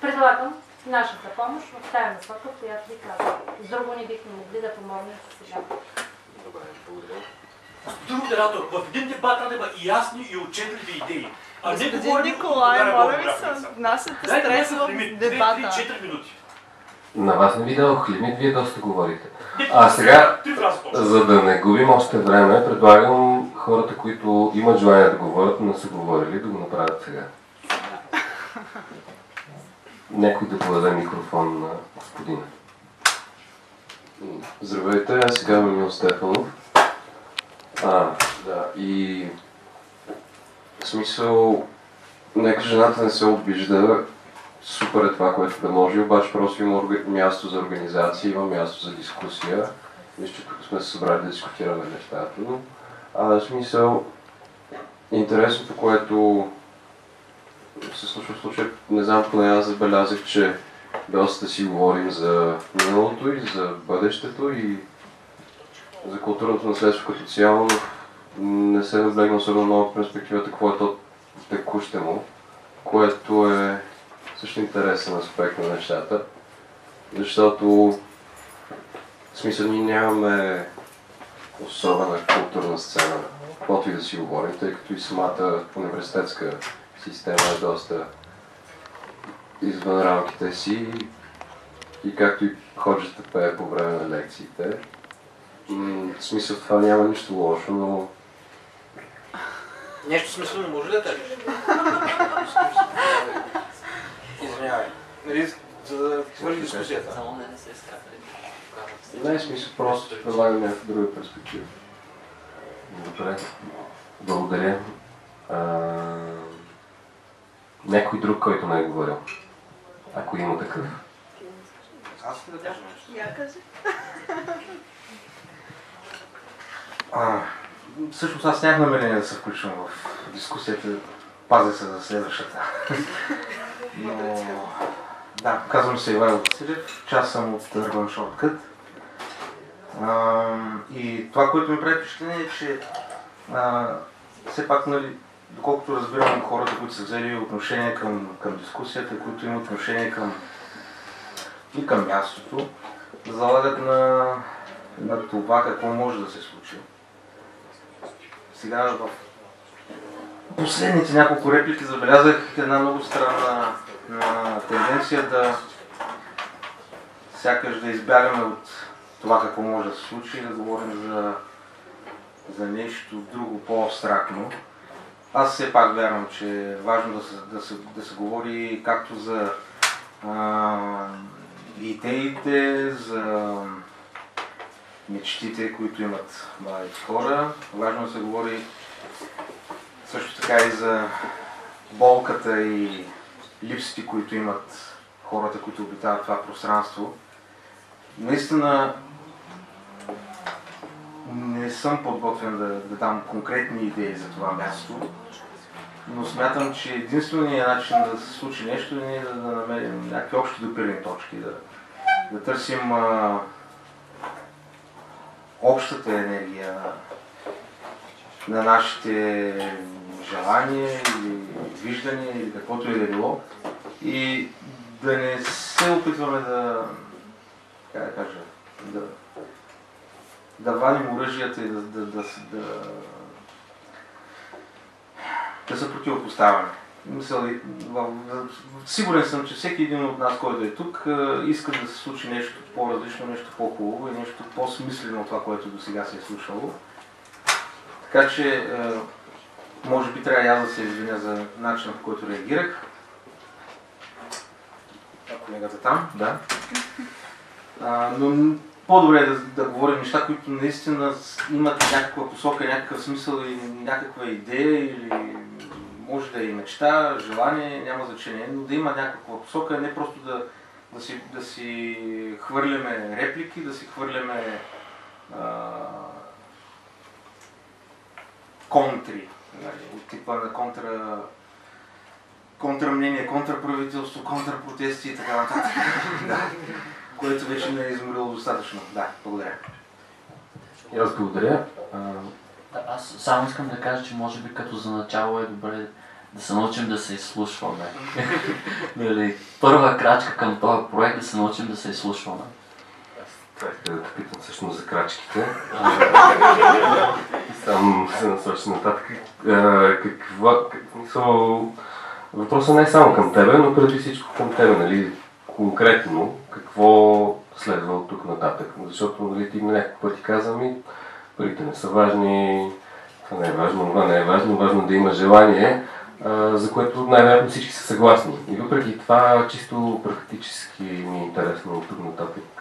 предлагам нашата помощ в тая насока, в която ви казвам. С друго не бихме могли да помогнем сега. Добре, благодаря. Господин модератор, в един дебат трябва да има и ясни и отчетливи идеи. А не говорим Николай, моля ви се, внасяте стрес в дебата. 2-3-4 минути. На вас не ви дадох лимит, вие доста говорите. А сега, за да не губим още време, предлагам хората, които имат желание да говорят, но не са говорили, да го направят сега. Някой да подаде микрофон на господина. Здравейте, аз сега съм Емил Стефанов. А, да, и в смисъл, нека жената не се обижда. Супер е това, което предложи, обаче просто има място за организация, има място за дискусия. Мисля, че тук сме се събрали да дискутираме нещата. Но, а, в смисъл, интересното, което се случва в случая, не знам, поне аз забелязах, че доста си говорим за миналото и за бъдещето и за културното наследство като цяло, не се наблегна особено много перспективата какво е то текуще му, което е също интересен аспект на нещата, защото в смисъл ние нямаме особена културна сцена, каквото и да си говорим, тъй като и самата университетска система е доста извън рамките си и както и ходжата пее по време на лекциите. М, В смисъл това няма нищо лошо, но Нещо смислено може да кажеш? Извинявай. Нали, за да свърши дискусията. Само не се изказали. не е смисъл, просто предлагам някаква друга перспектива. Добре, благодаря. А, някой друг, който не е говорил, ако има такъв. Аз ще да кажа нещо. Я кажи. А, всъщност аз нямах намерение да се включвам в дискусията. Пазя се за следващата. Но, да, казвам се Ивайло Василев, част съм от Urban Shortcut. А, и това, което ми прави впечатление е, че а, все пак, нали, доколкото разбирам хората, които са взели отношение към, към дискусията, които имат отношение към и към мястото, залагат на, на това какво може да се случи. Сега в последните няколко реплики забелязах една много странна на тенденция да сякаш да избягаме от това какво може да се случи и да говорим за, за нещо друго по-абстрактно. Аз все пак вярвам, че е важно да се, да се, да се говори както за а, идеите, за мечтите, които имат младите хора. Важно да се говори също така и за болката и липсите, които имат хората, които обитават това пространство. Наистина не съм подготвен да, да дам конкретни идеи за това място, но смятам, че единственият начин да се случи нещо е да, да намерим някакви общи допирни точки, да, да търсим а, общата енергия на нашите желания или виждания или каквото и да било и да не се опитваме да, как да кажа, да, да вадим оръжията и да, да, да, да, да се противопоставяме. Сигурен съм, че всеки един от нас, който е тук, е, иска да се случи нещо по-различно, нещо по-хубаво и нещо по-смислено от това, което до сега се е случвало. Така че, е, може би трябва и аз да се извиня за начина, по който реагирах. А колегата там, да. А, но по-добре е да, да говорим неща, които наистина имат някаква посока, някакъв смисъл и някаква идея или може да е и мечта, желание, няма значение, но да има някаква посока, не просто да, да, си, да си хвърляме реплики, да си хвърляме а, контри, от типа на контра контрамнение, контрправителство, контрпротести и така нататък. да. Което вече не е изморило достатъчно. Да, благодаря. И аз благодаря. Да, Аз само искам да кажа, че може би като за начало е добре да се научим да се изслушваме. Нали, Първа крачка към този проект е да се научим да се изслушваме. Това да те питам всъщност за крачките. Сам се насочи нататък. А, Какво, как, смисъл, въпросът не е само към тебе, но преди всичко към тебе, нали? Конкретно, какво следва от тук нататък? Защото, нали, ти няколко пъти каза ми, парите не са важни, това не е важно, това не е важно, важно да има желание, за което най-вероятно всички са съгласни. И въпреки това, чисто практически ми е интересно от тук нататък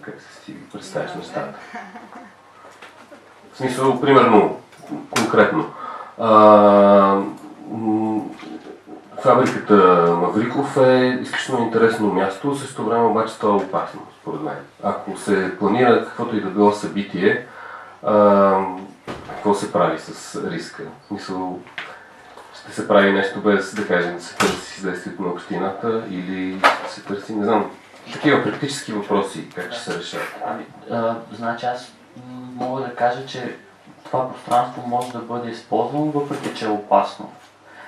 как си представяш нещата. В смисъл, примерно, конкретно. А, фабриката Мавриков е изключително интересно място, в същото време обаче това е опасно, според мен. Ако се планира каквото и да било събитие, а, какво се прави с риска? В смисъл, ще се прави нещо без, да кажем, да се търси действието на общината или се търси, не знам, такива практически въпроси, как ще се решат? Ами, а, значи аз мога да кажа, че това пространство може да бъде използвано, въпреки че е опасно.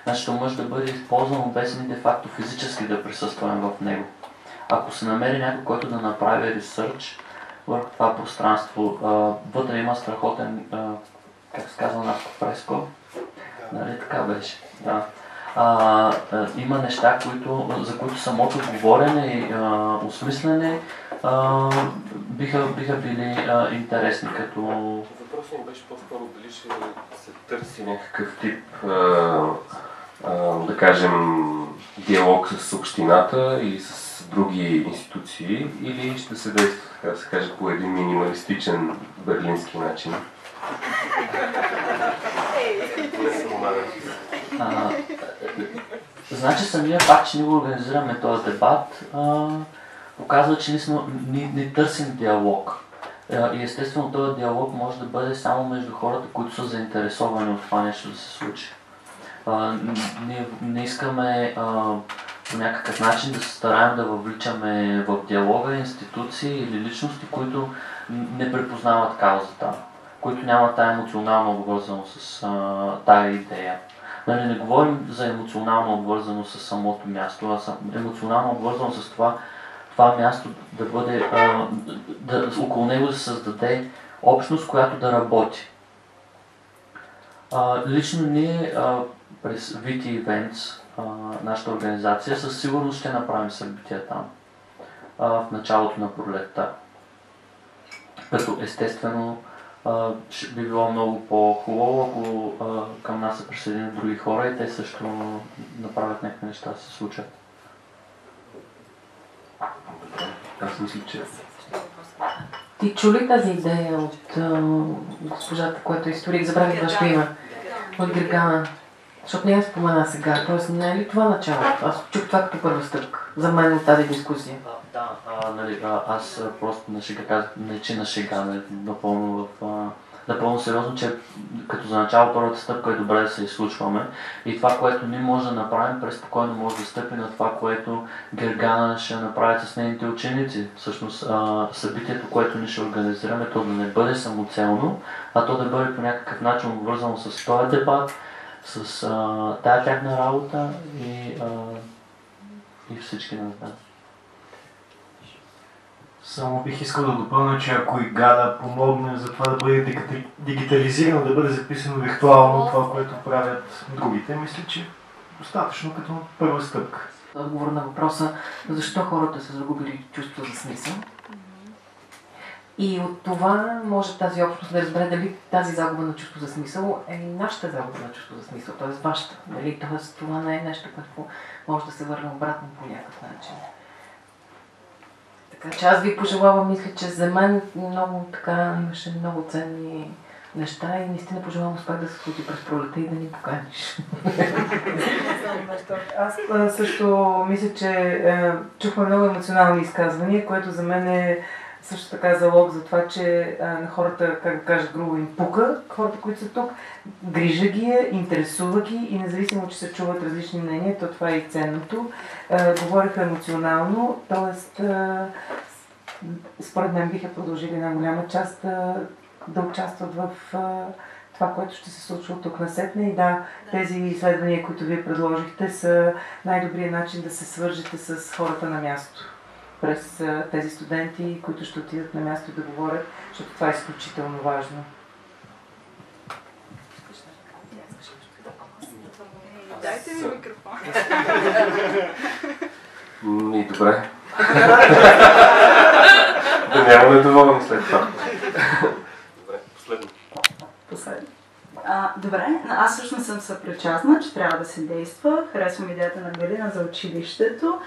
Значи може да бъде използвано без ние де-факто физически да присъстваме в него. Ако се намери някой, който да направи ресърч върху това пространство, а, вътре има страхотен, а, как се казва, нашето фреско. Нали така беше? Да. А, а, има неща, които, за които самото говорене и а, осмислене а, биха, биха били а, интересни като... Въпросът ми беше по-скоро дали ще се търси някакъв тип, а, а, да кажем, диалог с общината или с други институции, или ще се действа, така да се каже, по един минималистичен берлински начин. Значи самия факт, че ние организираме този дебат, а, показва, че ние, сме, ние, ние търсим диалог. И естествено този диалог може да бъде само между хората, които са заинтересовани от това нещо да се случи. А, н- ние не искаме а, по някакъв начин да се стараем да въвличаме в диалога институции или личности, които не препознават каузата, които нямат тая емоционална обвързаност с а, тая идея. Нали, не говорим за емоционална обвързаност с самото място, а емоционална обвързаност с това, това място да бъде, а, да, около него да се създаде общност, която да работи. А, лично ние а, през VT Events, а, нашата организация, със сигурност ще направим събития там а, в началото на пролетта. Като естествено би било много по-хубаво, ако към нас се присъединят други хора и те също направят някакви неща да се случат. Аз мисля, че Ти чу ли тази идея от а, госпожата, която е историк, забравих вашето име, от Гергана? Защото не я спомена сега, т.е. не е ли това началото? Аз чух това като първа стъпка за мен от тази дискусия. Да, а, нали, а, аз просто на шега казах, не че на шега, нали, напълно в... А, напълно сериозно, че като за начало първата стъпка е добре да се изслушваме и това, което ние може да направим, преспокойно може да стъпи на това, което Гергана ще направи с нейните ученици. Всъщност а, събитието, което ние ще организираме, то да не бъде самоцелно, а то да бъде по някакъв начин обвързано с този дебат, с а, тая тяхна работа и, а, и всички нас. Само бих искал да допълня, че ако и Гада помогне за това да бъде дигитали- дигитализирано, да бъде записано виртуално това, което правят другите, мисля, че достатъчно като първа стъпка. Отговор на въпроса защо хората са загубили чувство за смисъл. И от това може тази общност да разбере дали тази загуба на чувство за смисъл е и нашата загуба на чувство за смисъл, т.е. вашата. Нали? Тоест това не е нещо, което може да се върне обратно по някакъв начин. Така че аз ви пожелавам, мисля, че за мен много така имаше много ценни неща и наистина пожелавам успех да се случи през пролета и да ни поканиш. Аз също мисля, че е, чухме много емоционални изказвания, което за мен е също така залог за това, че а, на хората, как да кажа, грубо им пука, хората, които са тук, грижа ги е, интересува ги и независимо, че се чуват различни мнения, то това е и ценното. А, говориха емоционално, т.е. според мен биха продължили една голяма част а, да участват в а, това, което ще се случва от тук насетне. И да, тези изследвания, които вие предложихте, са най-добрият начин да се свържете с хората на място. През тези студенти, които ще отидат на място да говорят, защото това е изключително важно. Дайте ми микрофон. И добре. да няма недоволни след това. Добре, последно. Последно. А, добре, аз всъщност съм съпричастна, че трябва да се действа. Харесвам идеята на Галина за училището.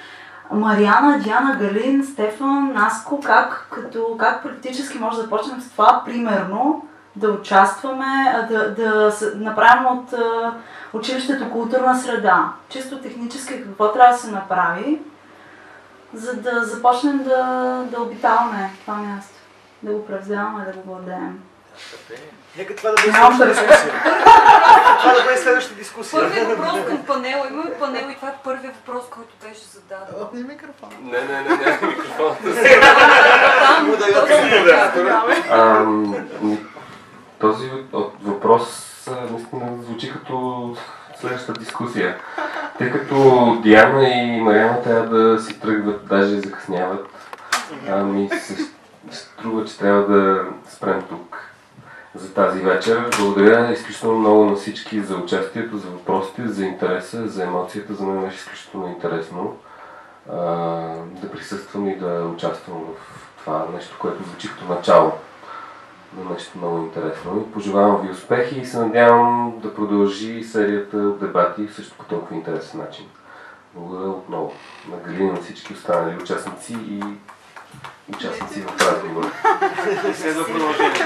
Мариана, Диана, Галин, Стефан, Наско, как, като, как практически може да започнем с това, примерно, да участваме, да, да направим от училището културна среда. Чисто технически какво трябва да се направи, за да започнем да, да обитаваме това място, да го превземаме, да го владеем. Нека това да бъде следващата да дискусия. това да бъде следващата дискусия. Първият въпрос към панела. Имаме панел и това е първият въпрос, който беше зададен. Отни микрофон. Не, не, не, не, микрофон. Този въпрос наистина звучи като следващата дискусия. Тъй като Диана и Мариана трябва да си тръгват, даже закъсняват, а, ми се струва, че трябва да спрем тук за тази вечер. Благодаря изключително много на всички за участието, за въпросите, за интереса, за емоцията. За мен беше изключително интересно а, да присъствам и да участвам в това нещо, което звучи като начало на нещо много интересно. И пожелавам ви успехи и се надявам да продължи серията от дебати също по толкова интересен начин. Благодаря отново на Галина, на всички останали участници и участници в разговора. Следва продължение.